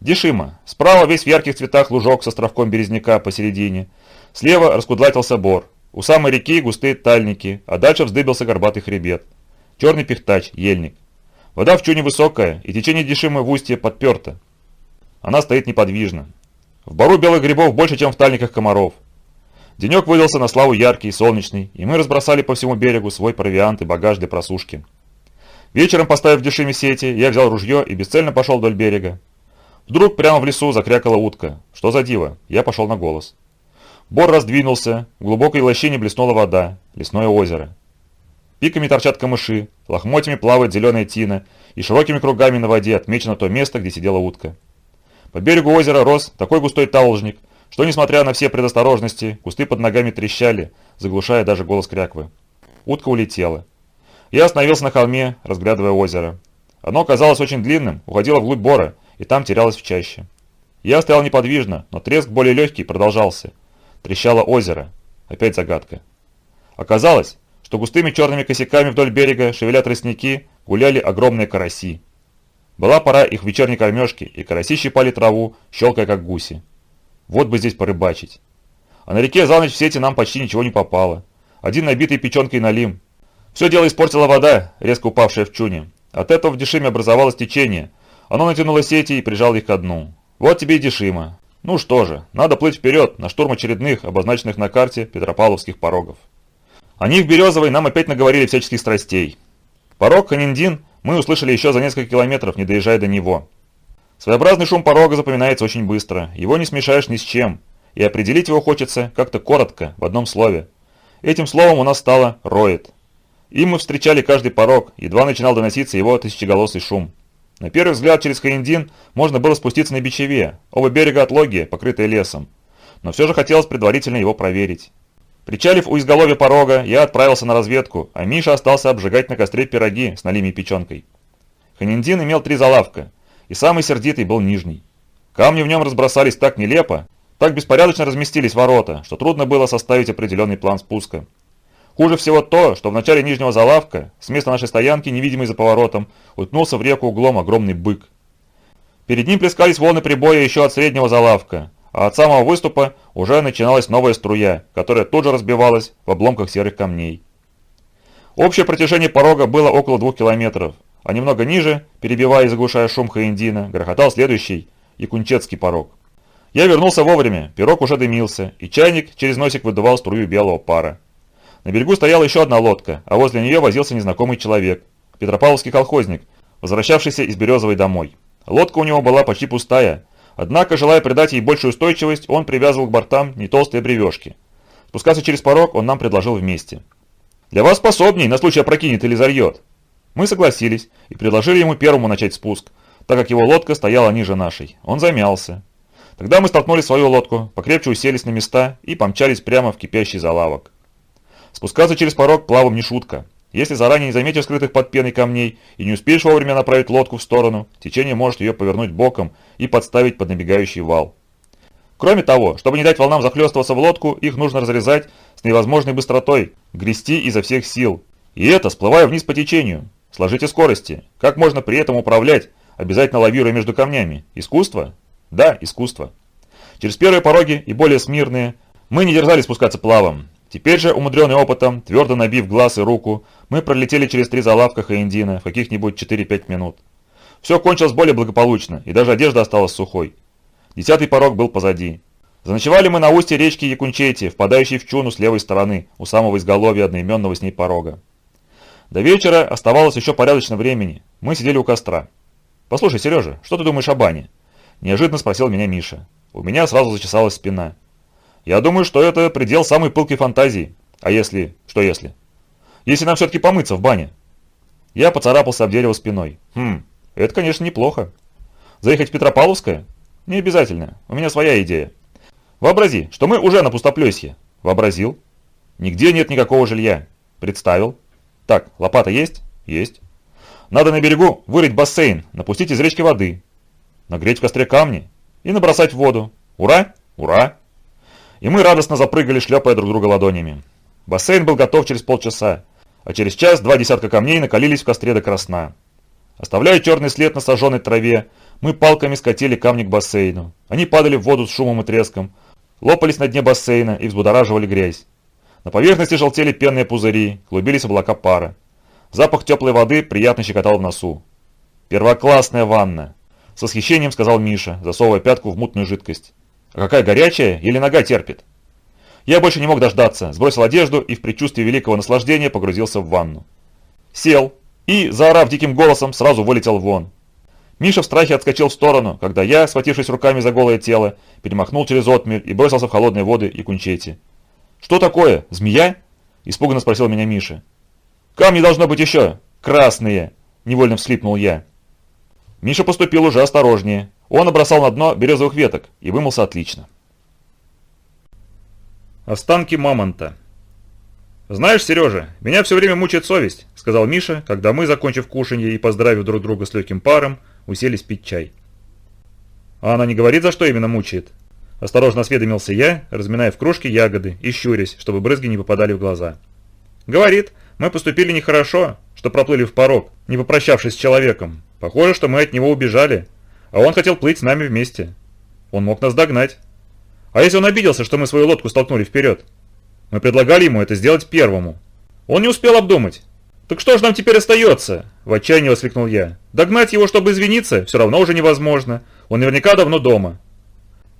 Дешима. Справа весь в ярких цветах лужок с островком березняка посередине. Слева раскудлатился бор. У самой реки густые тальники, а дальше вздыбился горбатый хребет. Черный пихтач, ельник. Вода в чуне высокая, и течение Дешимы в устье подперто. Она стоит неподвижно. В бару белых грибов больше, чем в тальниках комаров. Денек выдался на славу яркий, солнечный, и мы разбросали по всему берегу свой провиант и багаж для просушки. Вечером, поставив Дешиме сети, я взял ружье и бесцельно пошел вдоль берега. Вдруг прямо в лесу закрякала утка. Что за диво? Я пошел на голос. Бор раздвинулся, в глубокой лощине блеснула вода, лесное озеро. Пиками торчат камыши, лохмотьями плавает зеленая тина, и широкими кругами на воде отмечено то место, где сидела утка. По берегу озера рос такой густой талжник, что, несмотря на все предосторожности, кусты под ногами трещали, заглушая даже голос кряквы. Утка улетела. Я остановился на холме, разглядывая озеро. Оно казалось очень длинным, уходило вглубь бора, и там терялось в чаще. Я стоял неподвижно, но треск более легкий продолжался. Трещало озеро. Опять загадка. Оказалось, что густыми черными косяками вдоль берега шевеля тростники, гуляли огромные караси. Была пора их вечерней кормежки, и караси щипали траву, щелкая как гуси. Вот бы здесь порыбачить. А на реке за ночь в сети нам почти ничего не попало. Один набитый печенкой налим. Все дело испортила вода, резко упавшая в чуне. От этого в Дешиме образовалось течение. Оно натянуло сети и прижало их ко дну. Вот тебе и Дешима. Ну что же, надо плыть вперед, на штурм очередных, обозначенных на карте Петропавловских порогов. Они в Березовой нам опять наговорили всяческих страстей. Порог Ханиндин мы услышали еще за несколько километров, не доезжая до него. Своеобразный шум порога запоминается очень быстро, его не смешаешь ни с чем, и определить его хочется как-то коротко, в одном слове. Этим словом у нас стало «роет». Им мы встречали каждый порог, едва начинал доноситься его тысячеголосый шум. На первый взгляд через Хаиндин можно было спуститься на Бичеве, оба берега от Логии, покрытые лесом. Но все же хотелось предварительно его проверить. Причалив у изголовья порога, я отправился на разведку, а Миша остался обжигать на костре пироги с налими печенкой. Ханиндин имел три залавка, и самый сердитый был нижний. Камни в нем разбросались так нелепо, так беспорядочно разместились ворота, что трудно было составить определенный план спуска. Хуже всего то, что в начале нижнего залавка, с места нашей стоянки, невидимый за поворотом, утнулся в реку углом огромный бык. Перед ним плескались волны прибоя еще от среднего залавка, а от самого выступа уже начиналась новая струя, которая тут же разбивалась в обломках серых камней. Общее протяжение порога было около двух километров, а немного ниже, перебивая и заглушая шум Хаиндина, грохотал следующий, Якунчетский порог. Я вернулся вовремя, пирог уже дымился, и чайник через носик выдувал струю белого пара. На берегу стояла еще одна лодка, а возле нее возился незнакомый человек, петропавловский колхозник, возвращавшийся из Березовой домой. Лодка у него была почти пустая, однако, желая придать ей большую устойчивость, он привязывал к бортам не толстые бревешки. Спускаться через порог он нам предложил вместе. «Для вас способней, на случай опрокинет или зальет». Мы согласились и предложили ему первому начать спуск, так как его лодка стояла ниже нашей. Он замялся. Тогда мы столкнули свою лодку, покрепче уселись на места и помчались прямо в кипящий залавок. Спускаться через порог плавом не шутка. Если заранее не заметишь скрытых под пеной камней и не успеешь вовремя направить лодку в сторону, течение может ее повернуть боком и подставить под набегающий вал. Кроме того, чтобы не дать волнам захлестываться в лодку, их нужно разрезать с невозможной быстротой, грести изо всех сил. И это, сплывая вниз по течению. Сложите скорости. Как можно при этом управлять, обязательно лавируя между камнями? Искусство? Да, искусство. Через первые пороги и более смирные мы не дерзали спускаться плавом. Теперь же, умудренный опытом, твердо набив глаз и руку, мы пролетели через три залавка Хаиндина в каких-нибудь 4-5 минут. Все кончилось более благополучно, и даже одежда осталась сухой. Десятый порог был позади. Заночевали мы на устье речки Якунчети, впадающей в Чуну с левой стороны, у самого изголовья одноименного с ней порога. До вечера оставалось еще порядочно времени. Мы сидели у костра. «Послушай, Сережа, что ты думаешь о бане?» Неожиданно спросил меня Миша. У меня сразу зачесалась спина. Я думаю, что это предел самой пылкой фантазии. А если... Что если? Если нам все-таки помыться в бане? Я поцарапался об дерево спиной. Хм, это, конечно, неплохо. Заехать в Петропавловское? Не обязательно. У меня своя идея. Вообрази, что мы уже на пустоплесье. Вообразил. Нигде нет никакого жилья. Представил. Так, лопата есть? Есть. Надо на берегу вырыть бассейн, напустить из речки воды, нагреть в костре камни и набросать в воду. Ура! Ура! И мы радостно запрыгали, шлепая друг друга ладонями. Бассейн был готов через полчаса, а через час два десятка камней накалились в костре до красна. Оставляя черный след на сожженной траве, мы палками скатили камни к бассейну. Они падали в воду с шумом и треском, лопались на дне бассейна и взбудораживали грязь. На поверхности желтели пенные пузыри, клубились облака пара. Запах теплой воды приятно щекотал в носу. «Первоклассная ванна!» С восхищением сказал Миша, засовывая пятку в мутную жидкость. «А какая горячая, или нога терпит?» Я больше не мог дождаться, сбросил одежду и в предчувствии великого наслаждения погрузился в ванну. Сел и, заорав диким голосом, сразу вылетел вон. Миша в страхе отскочил в сторону, когда я, схватившись руками за голое тело, перемахнул через отмель и бросился в холодные воды и кунчети. «Что такое? Змея?» – испуганно спросил меня Миша. «Камни должно быть еще! Красные!» – невольно всхлипнул я. Миша поступил уже осторожнее. Он набросал на дно березовых веток и вымылся отлично. Останки мамонта «Знаешь, Сережа, меня все время мучает совесть», – сказал Миша, когда мы, закончив кушанье и поздравив друг друга с легким паром, уселись пить чай. «А она не говорит, за что именно мучает?» Осторожно осведомился я, разминая в кружке ягоды и щурясь, чтобы брызги не попадали в глаза. «Говорит, мы поступили нехорошо, что проплыли в порог, не попрощавшись с человеком. Похоже, что мы от него убежали, а он хотел плыть с нами вместе. Он мог нас догнать. А если он обиделся, что мы свою лодку столкнули вперед?» Мы предлагали ему это сделать первому. Он не успел обдумать. «Так что же нам теперь остается?» – в отчаянии воскликнул я. «Догнать его, чтобы извиниться, все равно уже невозможно. Он наверняка давно дома».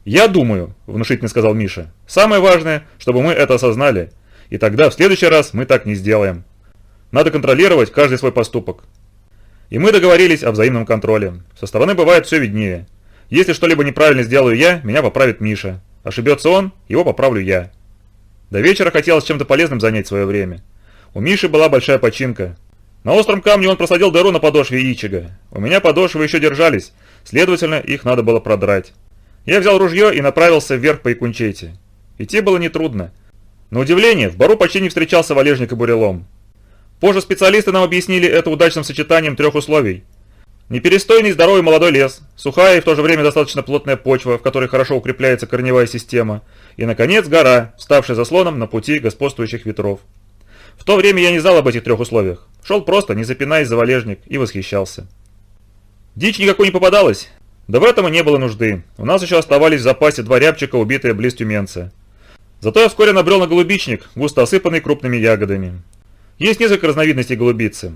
«Я думаю», – внушительно сказал Миша. «Самое важное, чтобы мы это осознали. И тогда в следующий раз мы так не сделаем. Надо контролировать каждый свой поступок». И мы договорились о взаимном контроле. Со стороны бывает все виднее. Если что-либо неправильно сделаю я, меня поправит Миша. Ошибется он, его поправлю я. До вечера хотелось чем-то полезным занять свое время. У Миши была большая починка. На остром камне он просадил дыру на подошве Ичига. У меня подошвы еще держались, следовательно, их надо было продрать. Я взял ружье и направился вверх по Икунчете. Идти было нетрудно. На удивление, в бару почти не встречался валежник и бурелом. Позже специалисты нам объяснили это удачным сочетанием трех условий – Неперестойный здоровый молодой лес, сухая и в то же время достаточно плотная почва, в которой хорошо укрепляется корневая система, и, наконец, гора, ставшая заслоном на пути господствующих ветров. В то время я не знал об этих трех условиях. Шел просто, не запинаясь за валежник, и восхищался. Дичь никакой не попадалась. Да в этом и не было нужды. У нас еще оставались в запасе два рябчика, убитые близ тюменца. Зато я вскоре набрел на голубичник, густо осыпанный крупными ягодами. Есть несколько разновидностей голубицы.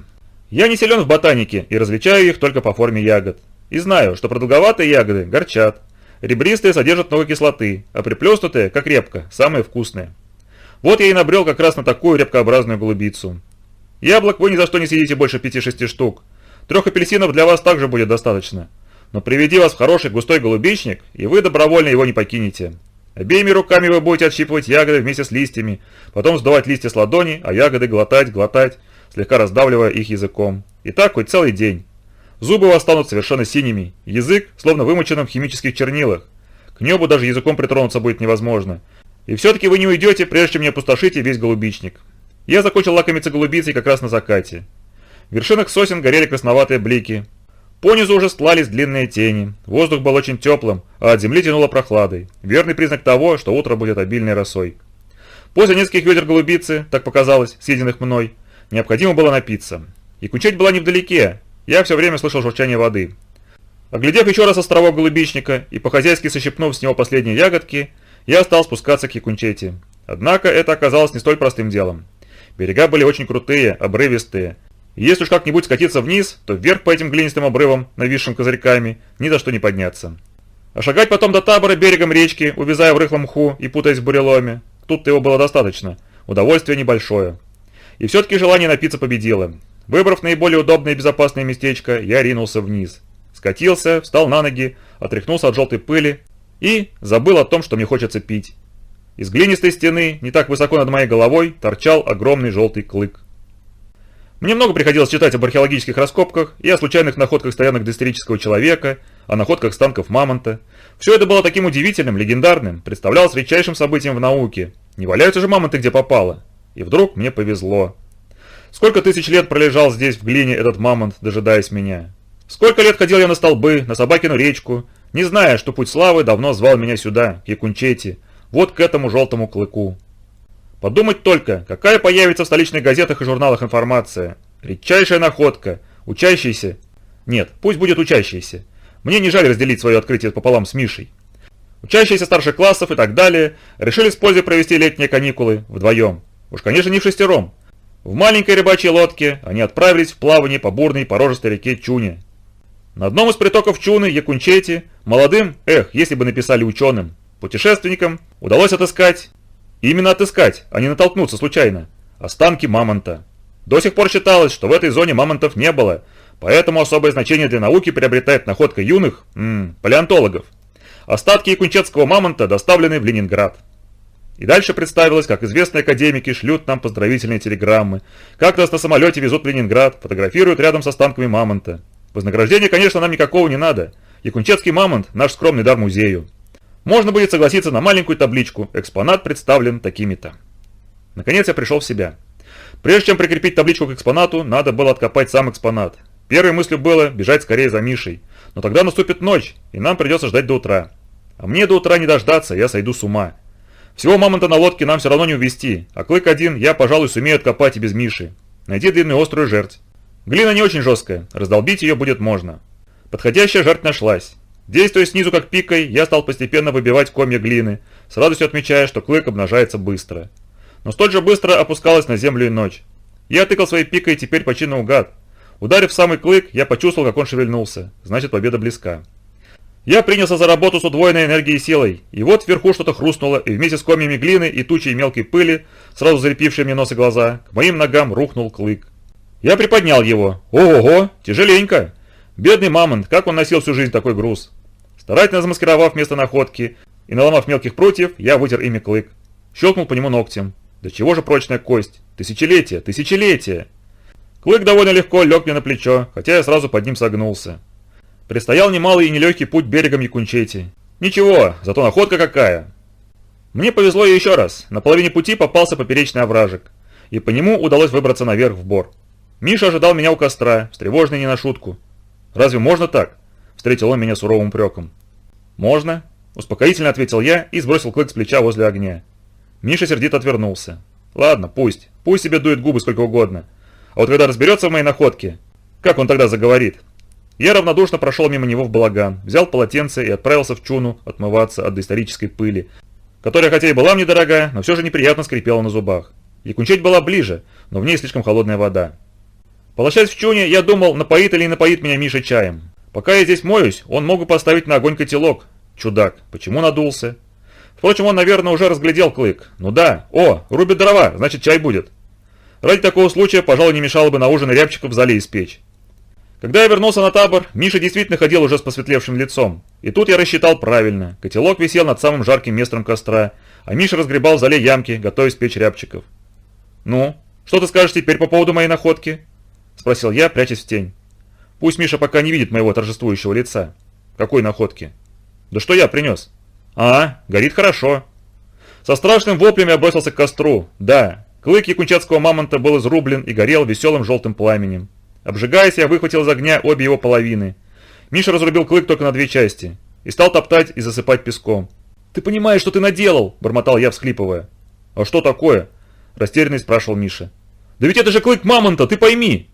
Я не силен в ботанике и различаю их только по форме ягод. И знаю, что продолговатые ягоды горчат, ребристые содержат много кислоты, а приплюснутые, как репка, самые вкусные. Вот я и набрел как раз на такую репкообразную голубицу. Яблок вы ни за что не съедите больше 5-6 штук. Трех апельсинов для вас также будет достаточно. Но приведи вас в хороший густой голубичник, и вы добровольно его не покинете. Обеими руками вы будете отщипывать ягоды вместе с листьями, потом сдувать листья с ладони, а ягоды глотать, глотать, слегка раздавливая их языком. И так хоть целый день. Зубы у вас станут совершенно синими, язык словно вымоченным в химических чернилах. К небу даже языком притронуться будет невозможно. И все-таки вы не уйдете, прежде чем не опустошите весь голубичник. Я закончил лакомиться голубицей как раз на закате. В вершинах сосен горели красноватые блики. Понизу уже стлались длинные тени. Воздух был очень теплым, а от земли тянуло прохладой. Верный признак того, что утро будет обильной росой. После нескольких ведер голубицы, так показалось, съеденных мной, Необходимо было напиться. И кучать была невдалеке, я все время слышал журчание воды. Оглядев еще раз островок голубичника и по-хозяйски сощипнув с него последние ягодки, я стал спускаться к Якунчете. Однако это оказалось не столь простым делом. Берега были очень крутые, обрывистые. Если уж как-нибудь скатиться вниз, то вверх по этим глинистым обрывам, нависшим козырьками, ни за что не подняться. А шагать потом до табора берегом речки, увязая в рыхлом мху и путаясь в буреломе, тут-то его было достаточно. Удовольствие небольшое. И все-таки желание напиться победило. Выбрав наиболее удобное и безопасное местечко, я ринулся вниз. Скатился, встал на ноги, отряхнулся от желтой пыли и забыл о том, что мне хочется пить. Из глинистой стены, не так высоко над моей головой, торчал огромный желтый клык. Мне много приходилось читать об археологических раскопках и о случайных находках стоянок доисторического человека, о находках станков мамонта. Все это было таким удивительным, легендарным, представлялось редчайшим событием в науке. Не валяются же мамонты где попало. И вдруг мне повезло. Сколько тысяч лет пролежал здесь в глине этот мамонт, дожидаясь меня? Сколько лет ходил я на столбы, на Собакину речку, не зная, что путь славы давно звал меня сюда, к Якунчете, вот к этому желтому клыку. Подумать только, какая появится в столичных газетах и журналах информация. Редчайшая находка, учащийся... Нет, пусть будет учащийся. Мне не жаль разделить свое открытие пополам с Мишей. Учащиеся старших классов и так далее решили с пользой провести летние каникулы вдвоем. Уж, конечно, не в шестером. В маленькой рыбачьей лодке они отправились в плавание по бурной порожистой реке Чуне. На одном из притоков Чуны, Якунчети, молодым, эх, если бы написали ученым, путешественникам удалось отыскать, именно отыскать, а не натолкнуться случайно, останки мамонта. До сих пор считалось, что в этой зоне мамонтов не было, поэтому особое значение для науки приобретает находка юных, м -м, палеонтологов. Остатки якунчетского мамонта доставлены в Ленинград. И дальше представилось, как известные академики шлют нам поздравительные телеграммы, как нас на самолете везут в Ленинград, фотографируют рядом с останками мамонта. Вознаграждения, конечно, нам никакого не надо. Якунчетский мамонт – наш скромный дар музею. Можно будет согласиться на маленькую табличку «Экспонат представлен такими-то». Наконец я пришел в себя. Прежде чем прикрепить табличку к экспонату, надо было откопать сам экспонат. Первой мыслью было бежать скорее за Мишей. Но тогда наступит ночь, и нам придется ждать до утра. А мне до утра не дождаться, я сойду с ума. Всего мамонта на лодке нам все равно не увести, а клык один я, пожалуй, сумею откопать и без Миши. Найди длинную острую жерть. Глина не очень жесткая, раздолбить ее будет можно. Подходящая жертва нашлась. Действуя снизу как пикой, я стал постепенно выбивать комья глины, с радостью отмечая, что клык обнажается быстро. Но столь же быстро опускалась на землю и ночь. Я тыкал своей пикой теперь почти наугад. Ударив самый клык, я почувствовал, как он шевельнулся. Значит, победа близка. Я принялся за работу с удвоенной энергией и силой, и вот вверху что-то хрустнуло, и вместе с комьями глины и тучей мелкой пыли, сразу залепившей мне нос и глаза, к моим ногам рухнул клык. Я приподнял его. Ого-го, тяжеленько. Бедный мамонт, как он носил всю жизнь такой груз. Старательно замаскировав место находки и наломав мелких прутьев, я вытер ими клык. Щелкнул по нему ногтем. Да чего же прочная кость? Тысячелетие, тысячелетие. Клык довольно легко лег мне на плечо, хотя я сразу под ним согнулся. Предстоял немалый и нелегкий путь берегом Якунчети. Ничего, зато находка какая. Мне повезло еще раз. На половине пути попался поперечный овражек. И по нему удалось выбраться наверх в бор. Миша ожидал меня у костра, встревоженный не на шутку. «Разве можно так?» – встретил он меня суровым упреком. «Можно», – успокоительно ответил я и сбросил клык с плеча возле огня. Миша сердито отвернулся. «Ладно, пусть. Пусть себе дует губы сколько угодно. А вот когда разберется в моей находке, как он тогда заговорит?» Я равнодушно прошел мимо него в балаган, взял полотенце и отправился в чуну отмываться от доисторической пыли, которая хотя и была мне дорога, но все же неприятно скрипела на зубах. Якунчеть была ближе, но в ней слишком холодная вода. Полощаясь в чуне, я думал, напоит или напоит меня Миша чаем. Пока я здесь моюсь, он мог бы поставить на огонь котелок. Чудак, почему надулся? Впрочем, он, наверное, уже разглядел клык. Ну да, о, рубит дрова, значит чай будет. Ради такого случая, пожалуй, не мешало бы на ужин рябчиков в зале испечь. Когда я вернулся на табор, Миша действительно ходил уже с посветлевшим лицом. И тут я рассчитал правильно. Котелок висел над самым жарким местом костра, а Миша разгребал в зале ямки, готовясь печь рябчиков. «Ну, что ты скажешь теперь по поводу моей находки?» – спросил я, прячась в тень. Пусть Миша пока не видит моего торжествующего лица. Какой находки? Да что я принес? А, горит хорошо. Со страшным воплем я бросился к костру. Да, клык якунчатского мамонта был изрублен и горел веселым желтым пламенем. Обжигаясь, я выхватил из огня обе его половины. Миша разрубил клык только на две части и стал топтать и засыпать песком. «Ты понимаешь, что ты наделал?» – бормотал я, всхлипывая. «А что такое?» – растерянный спрашивал Миша. «Да ведь это же клык мамонта, ты пойми!»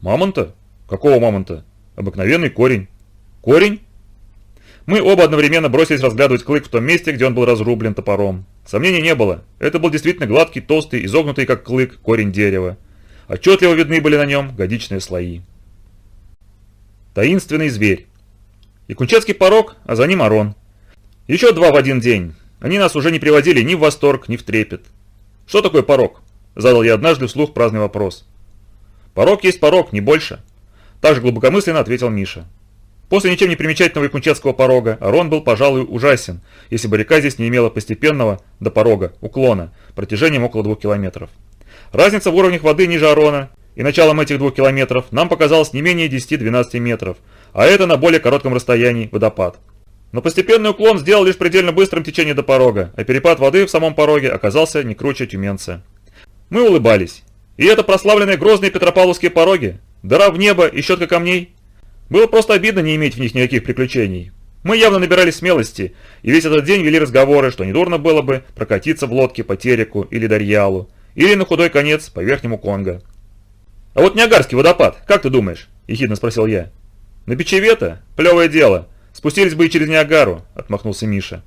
Мамонта? Какого мамонта? Обыкновенный корень. Корень? Мы оба одновременно бросились разглядывать клык в том месте, где он был разрублен топором. Сомнений не было. Это был действительно гладкий, толстый, изогнутый, как клык, корень дерева. Отчетливо видны были на нем годичные слои. Таинственный зверь. Якунчатский порог, а за ним Арон. Еще два в один день. Они нас уже не приводили ни в восторг, ни в трепет. Что такое порог? Задал я однажды вслух праздный вопрос. «Порог есть порог, не больше», – также глубокомысленно ответил Миша. После ничем не примечательного якунчатского порога Арон был, пожалуй, ужасен, если бы река здесь не имела постепенного до порога, уклона, протяжением около двух километров. Разница в уровнях воды ниже Арона и началом этих двух километров нам показалось не менее 10-12 метров, а это на более коротком расстоянии водопад. Но постепенный уклон сделал лишь предельно быстрым течение до порога, а перепад воды в самом пороге оказался не круче тюменца. Мы улыбались. И это прославленные грозные Петропавловские пороги, дыра в небо и щетка камней. Было просто обидно не иметь в них никаких приключений. Мы явно набирали смелости, и весь этот день вели разговоры, что недурно было бы прокатиться в лодке по Тереку или Дарьялу, или на худой конец по Верхнему Конго. «А вот Ниагарский водопад, как ты думаешь?» – ехидно спросил я. «На Печевета? Плевое дело. Спустились бы и через Ниагару», – отмахнулся Миша.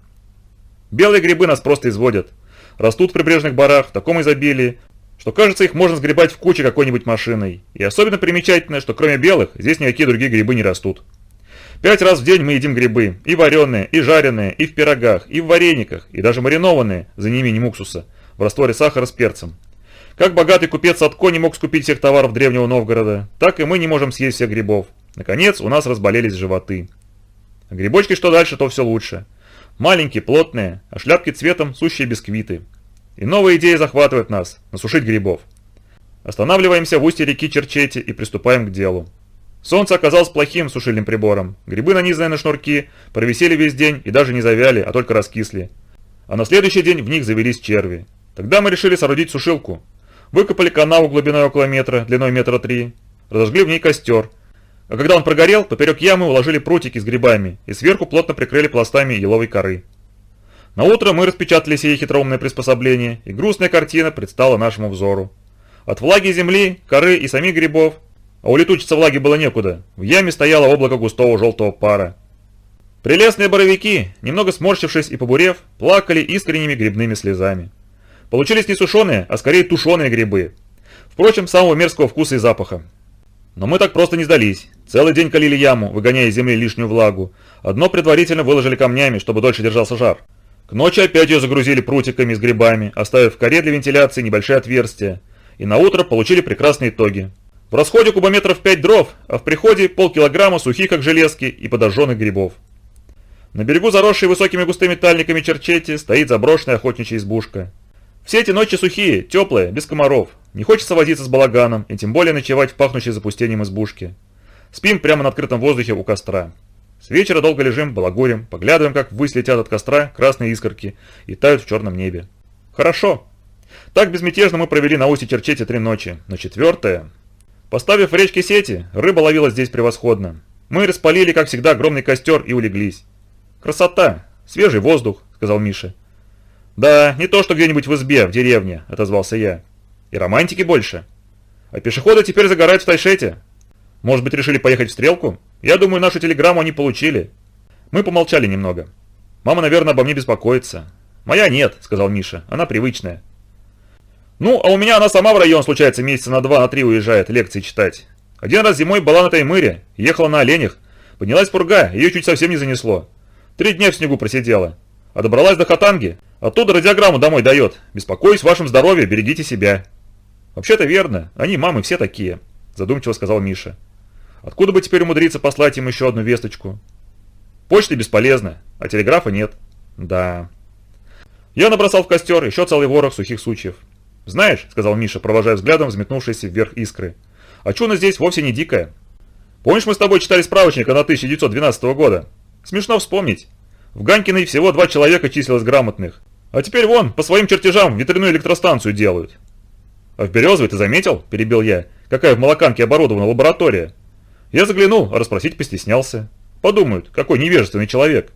«Белые грибы нас просто изводят. Растут в прибрежных барах в таком изобилии, что кажется их можно сгребать в куче какой-нибудь машиной. И особенно примечательно, что кроме белых здесь никакие другие грибы не растут. Пять раз в день мы едим грибы, и вареные, и жареные, и в пирогах, и в варениках, и даже маринованные, за неимением уксуса, в растворе сахара с перцем. Как богатый купец Садко не мог скупить всех товаров древнего Новгорода, так и мы не можем съесть всех грибов. Наконец, у нас разболелись животы. А грибочки что дальше, то все лучше. Маленькие, плотные, а шляпки цветом сущие бисквиты. И новая идея захватывает нас – насушить грибов. Останавливаемся в устье реки Черчети и приступаем к делу. Солнце оказалось плохим сушильным прибором. Грибы, нанизанные на шнурки, провисели весь день и даже не завяли, а только раскисли. А на следующий день в них завелись черви. Тогда мы решили соорудить сушилку. Выкопали канаву глубиной около метра, длиной метра три. Разожгли в ней костер. А когда он прогорел, поперек ямы уложили прутики с грибами и сверху плотно прикрыли пластами еловой коры. На утро мы распечатали сие хитроумное приспособление, и грустная картина предстала нашему взору. От влаги земли, коры и самих грибов а улетучиться влаги было некуда. В яме стояло облако густого желтого пара. Прелестные боровики, немного сморщившись и побурев, плакали искренними грибными слезами. Получились не сушеные, а скорее тушеные грибы. Впрочем, самого мерзкого вкуса и запаха. Но мы так просто не сдались. Целый день калили яму, выгоняя из земли лишнюю влагу. Одно предварительно выложили камнями, чтобы дольше держался жар. К ночи опять ее загрузили прутиками с грибами, оставив в коре для вентиляции небольшие отверстия. И на утро получили прекрасные итоги. В расходе кубометров 5 дров, а в приходе полкилограмма сухих как железки и подожженных грибов. На берегу заросшей высокими густыми тальниками черчети стоит заброшенная охотничья избушка. Все эти ночи сухие, теплые, без комаров. Не хочется возиться с балаганом и тем более ночевать в пахнущей запустением избушке. Спим прямо на открытом воздухе у костра. С вечера долго лежим, балагурим, поглядываем, как ввысь летят от костра красные искорки и тают в черном небе. Хорошо. Так безмятежно мы провели на усе Черчети три ночи. На четвертое Поставив в речке сети, рыба ловила здесь превосходно. Мы распалили, как всегда, огромный костер и улеглись. «Красота! Свежий воздух!» — сказал Миша. «Да, не то, что где-нибудь в избе, в деревне», — отозвался я. «И романтики больше. А пешеходы теперь загорают в Тайшете. Может быть, решили поехать в Стрелку? Я думаю, нашу телеграмму они получили». Мы помолчали немного. «Мама, наверное, обо мне беспокоится». «Моя нет», — сказал Миша, — «она привычная». Ну, а у меня она сама в район, случается, месяца на два, на три уезжает лекции читать. Один раз зимой была на Таймыре, ехала на оленях. Поднялась пурга, ее чуть совсем не занесло. Три дня в снегу просидела. А добралась до Хатанги. Оттуда радиограмму домой дает. Беспокоюсь о вашем здоровье, берегите себя. Вообще-то верно, они, мамы, все такие, задумчиво сказал Миша. Откуда бы теперь умудриться послать им еще одну весточку? Почта бесполезна, а телеграфа нет. Да. Я набросал в костер еще целый ворох сухих сучьев. «Знаешь», — сказал Миша, провожая взглядом взметнувшиеся вверх искры, «а чуна здесь вовсе не дикая. Помнишь, мы с тобой читали справочник на 1912 года? Смешно вспомнить. В Ганькиной всего два человека числилось грамотных. А теперь вон, по своим чертежам, ветряную электростанцию делают». «А в Березовой ты заметил?» – перебил я. «Какая в Молоканке оборудована лаборатория?» Я заглянул, а расспросить постеснялся. Подумают, какой невежественный человек.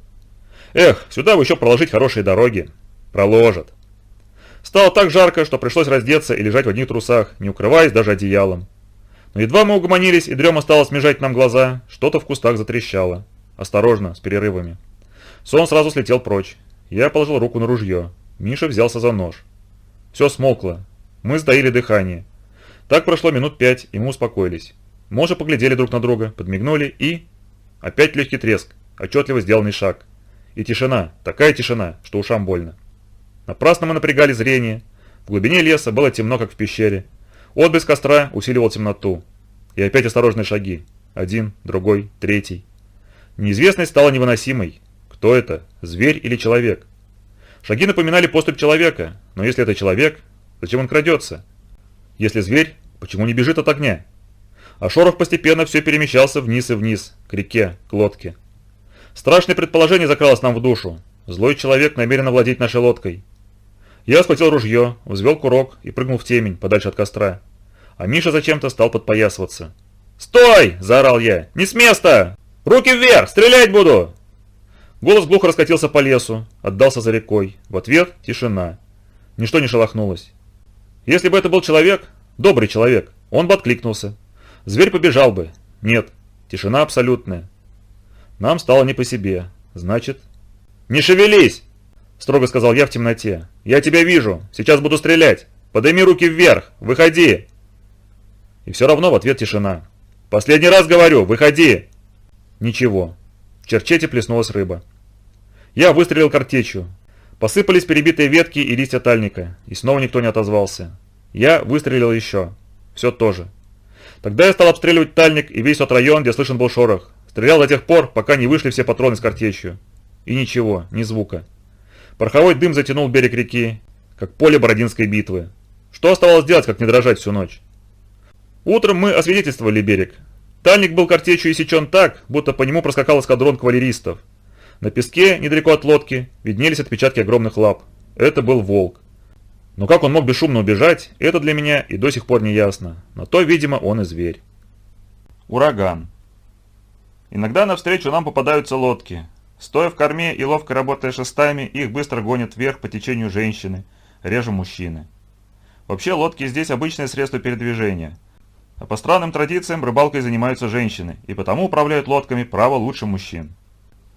Эх, сюда бы еще проложить хорошие дороги. Проложат. Стало так жарко, что пришлось раздеться и лежать в одних трусах, не укрываясь даже одеялом. Но едва мы угомонились и дрема стала смежать нам глаза, что-то в кустах затрещало. Осторожно, с перерывами. Сон сразу слетел прочь. Я положил руку на ружье. Миша взялся за нож. Все смолкло. Мы сдаили дыхание. Так прошло минут пять, и мы успокоились. Мы поглядели друг на друга, подмигнули и... Опять легкий треск, отчетливо сделанный шаг. И тишина, такая тишина, что ушам больно. Напрасно мы напрягали зрение. В глубине леса было темно, как в пещере. Отблеск костра усиливал темноту. И опять осторожные шаги. Один, другой, третий. Неизвестность стала невыносимой. Кто это? Зверь или человек? Шаги напоминали поступь человека, но если это человек, зачем он крадется? Если зверь, почему не бежит от огня? А шорох постепенно все перемещался вниз и вниз, к реке, к лодке. Страшное предположение закралось нам в душу. Злой человек намерен овладеть нашей лодкой. Я схватил ружье, взвел курок и прыгнул в темень, подальше от костра. А Миша зачем-то стал подпоясываться. «Стой!» – заорал я. «Не с места! Руки вверх! Стрелять буду!» Голос глухо раскатился по лесу, отдался за рекой. В ответ – тишина. Ничто не шелохнулось. Если бы это был человек, добрый человек, он бы откликнулся. Зверь побежал бы. Нет, тишина абсолютная. Нам стало не по себе. Значит... «Не шевелись!» – строго сказал я в темноте. «Я тебя вижу. Сейчас буду стрелять. Подойми руки вверх. Выходи!» И все равно в ответ тишина. «Последний раз говорю, выходи!» Ничего. В черчете плеснулась рыба. Я выстрелил картечью. Посыпались перебитые ветки и листья тальника, и снова никто не отозвался. Я выстрелил еще. Все то же. Тогда я стал обстреливать тальник и весь тот район, где слышен был шорох. Стрелял до тех пор, пока не вышли все патроны с картечью. И ничего, ни звука. Пороховой дым затянул берег реки, как поле Бородинской битвы. Что оставалось делать, как не дрожать всю ночь? Утром мы освидетельствовали берег. Тальник был картечью иссечен так, будто по нему проскакал эскадрон кавалеристов. На песке, недалеко от лодки, виднелись отпечатки огромных лап. Это был волк. Но как он мог бесшумно убежать, это для меня и до сих пор не ясно. Но то, видимо, он и зверь. Ураган. Иногда навстречу нам попадаются лодки. Стоя в корме и ловко работая шестами, их быстро гонят вверх по течению женщины, реже мужчины. Вообще лодки здесь обычное средство передвижения. А по странным традициям рыбалкой занимаются женщины, и потому управляют лодками право лучше мужчин.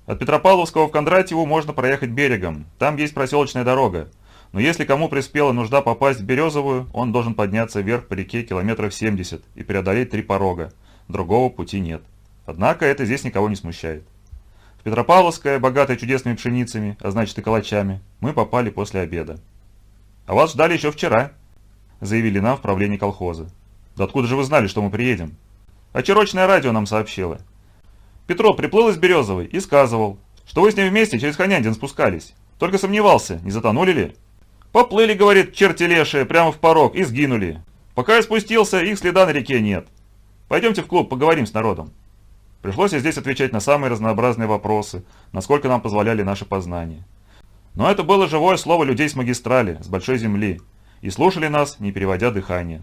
От Петропавловского в Кондратьеву можно проехать берегом, там есть проселочная дорога. Но если кому приспела нужда попасть в Березовую, он должен подняться вверх по реке километров 70 и преодолеть три порога. Другого пути нет. Однако это здесь никого не смущает. В Петропавловское, богатое чудесными пшеницами, а значит и калачами, мы попали после обеда. «А вас ждали еще вчера», – заявили нам в правлении колхоза. «Да откуда же вы знали, что мы приедем?» «Очерочное радио нам сообщило. Петро приплыл из Березовой и сказывал, что вы с ним вместе через Хоняндин спускались. Только сомневался, не затонули ли?» «Поплыли, — говорит, черти лешие, прямо в порог и сгинули. Пока я спустился, их следа на реке нет. Пойдемте в клуб, поговорим с народом». Пришлось и здесь отвечать на самые разнообразные вопросы, насколько нам позволяли наши познания. Но это было живое слово людей с магистрали, с большой земли, и слушали нас, не переводя дыхание.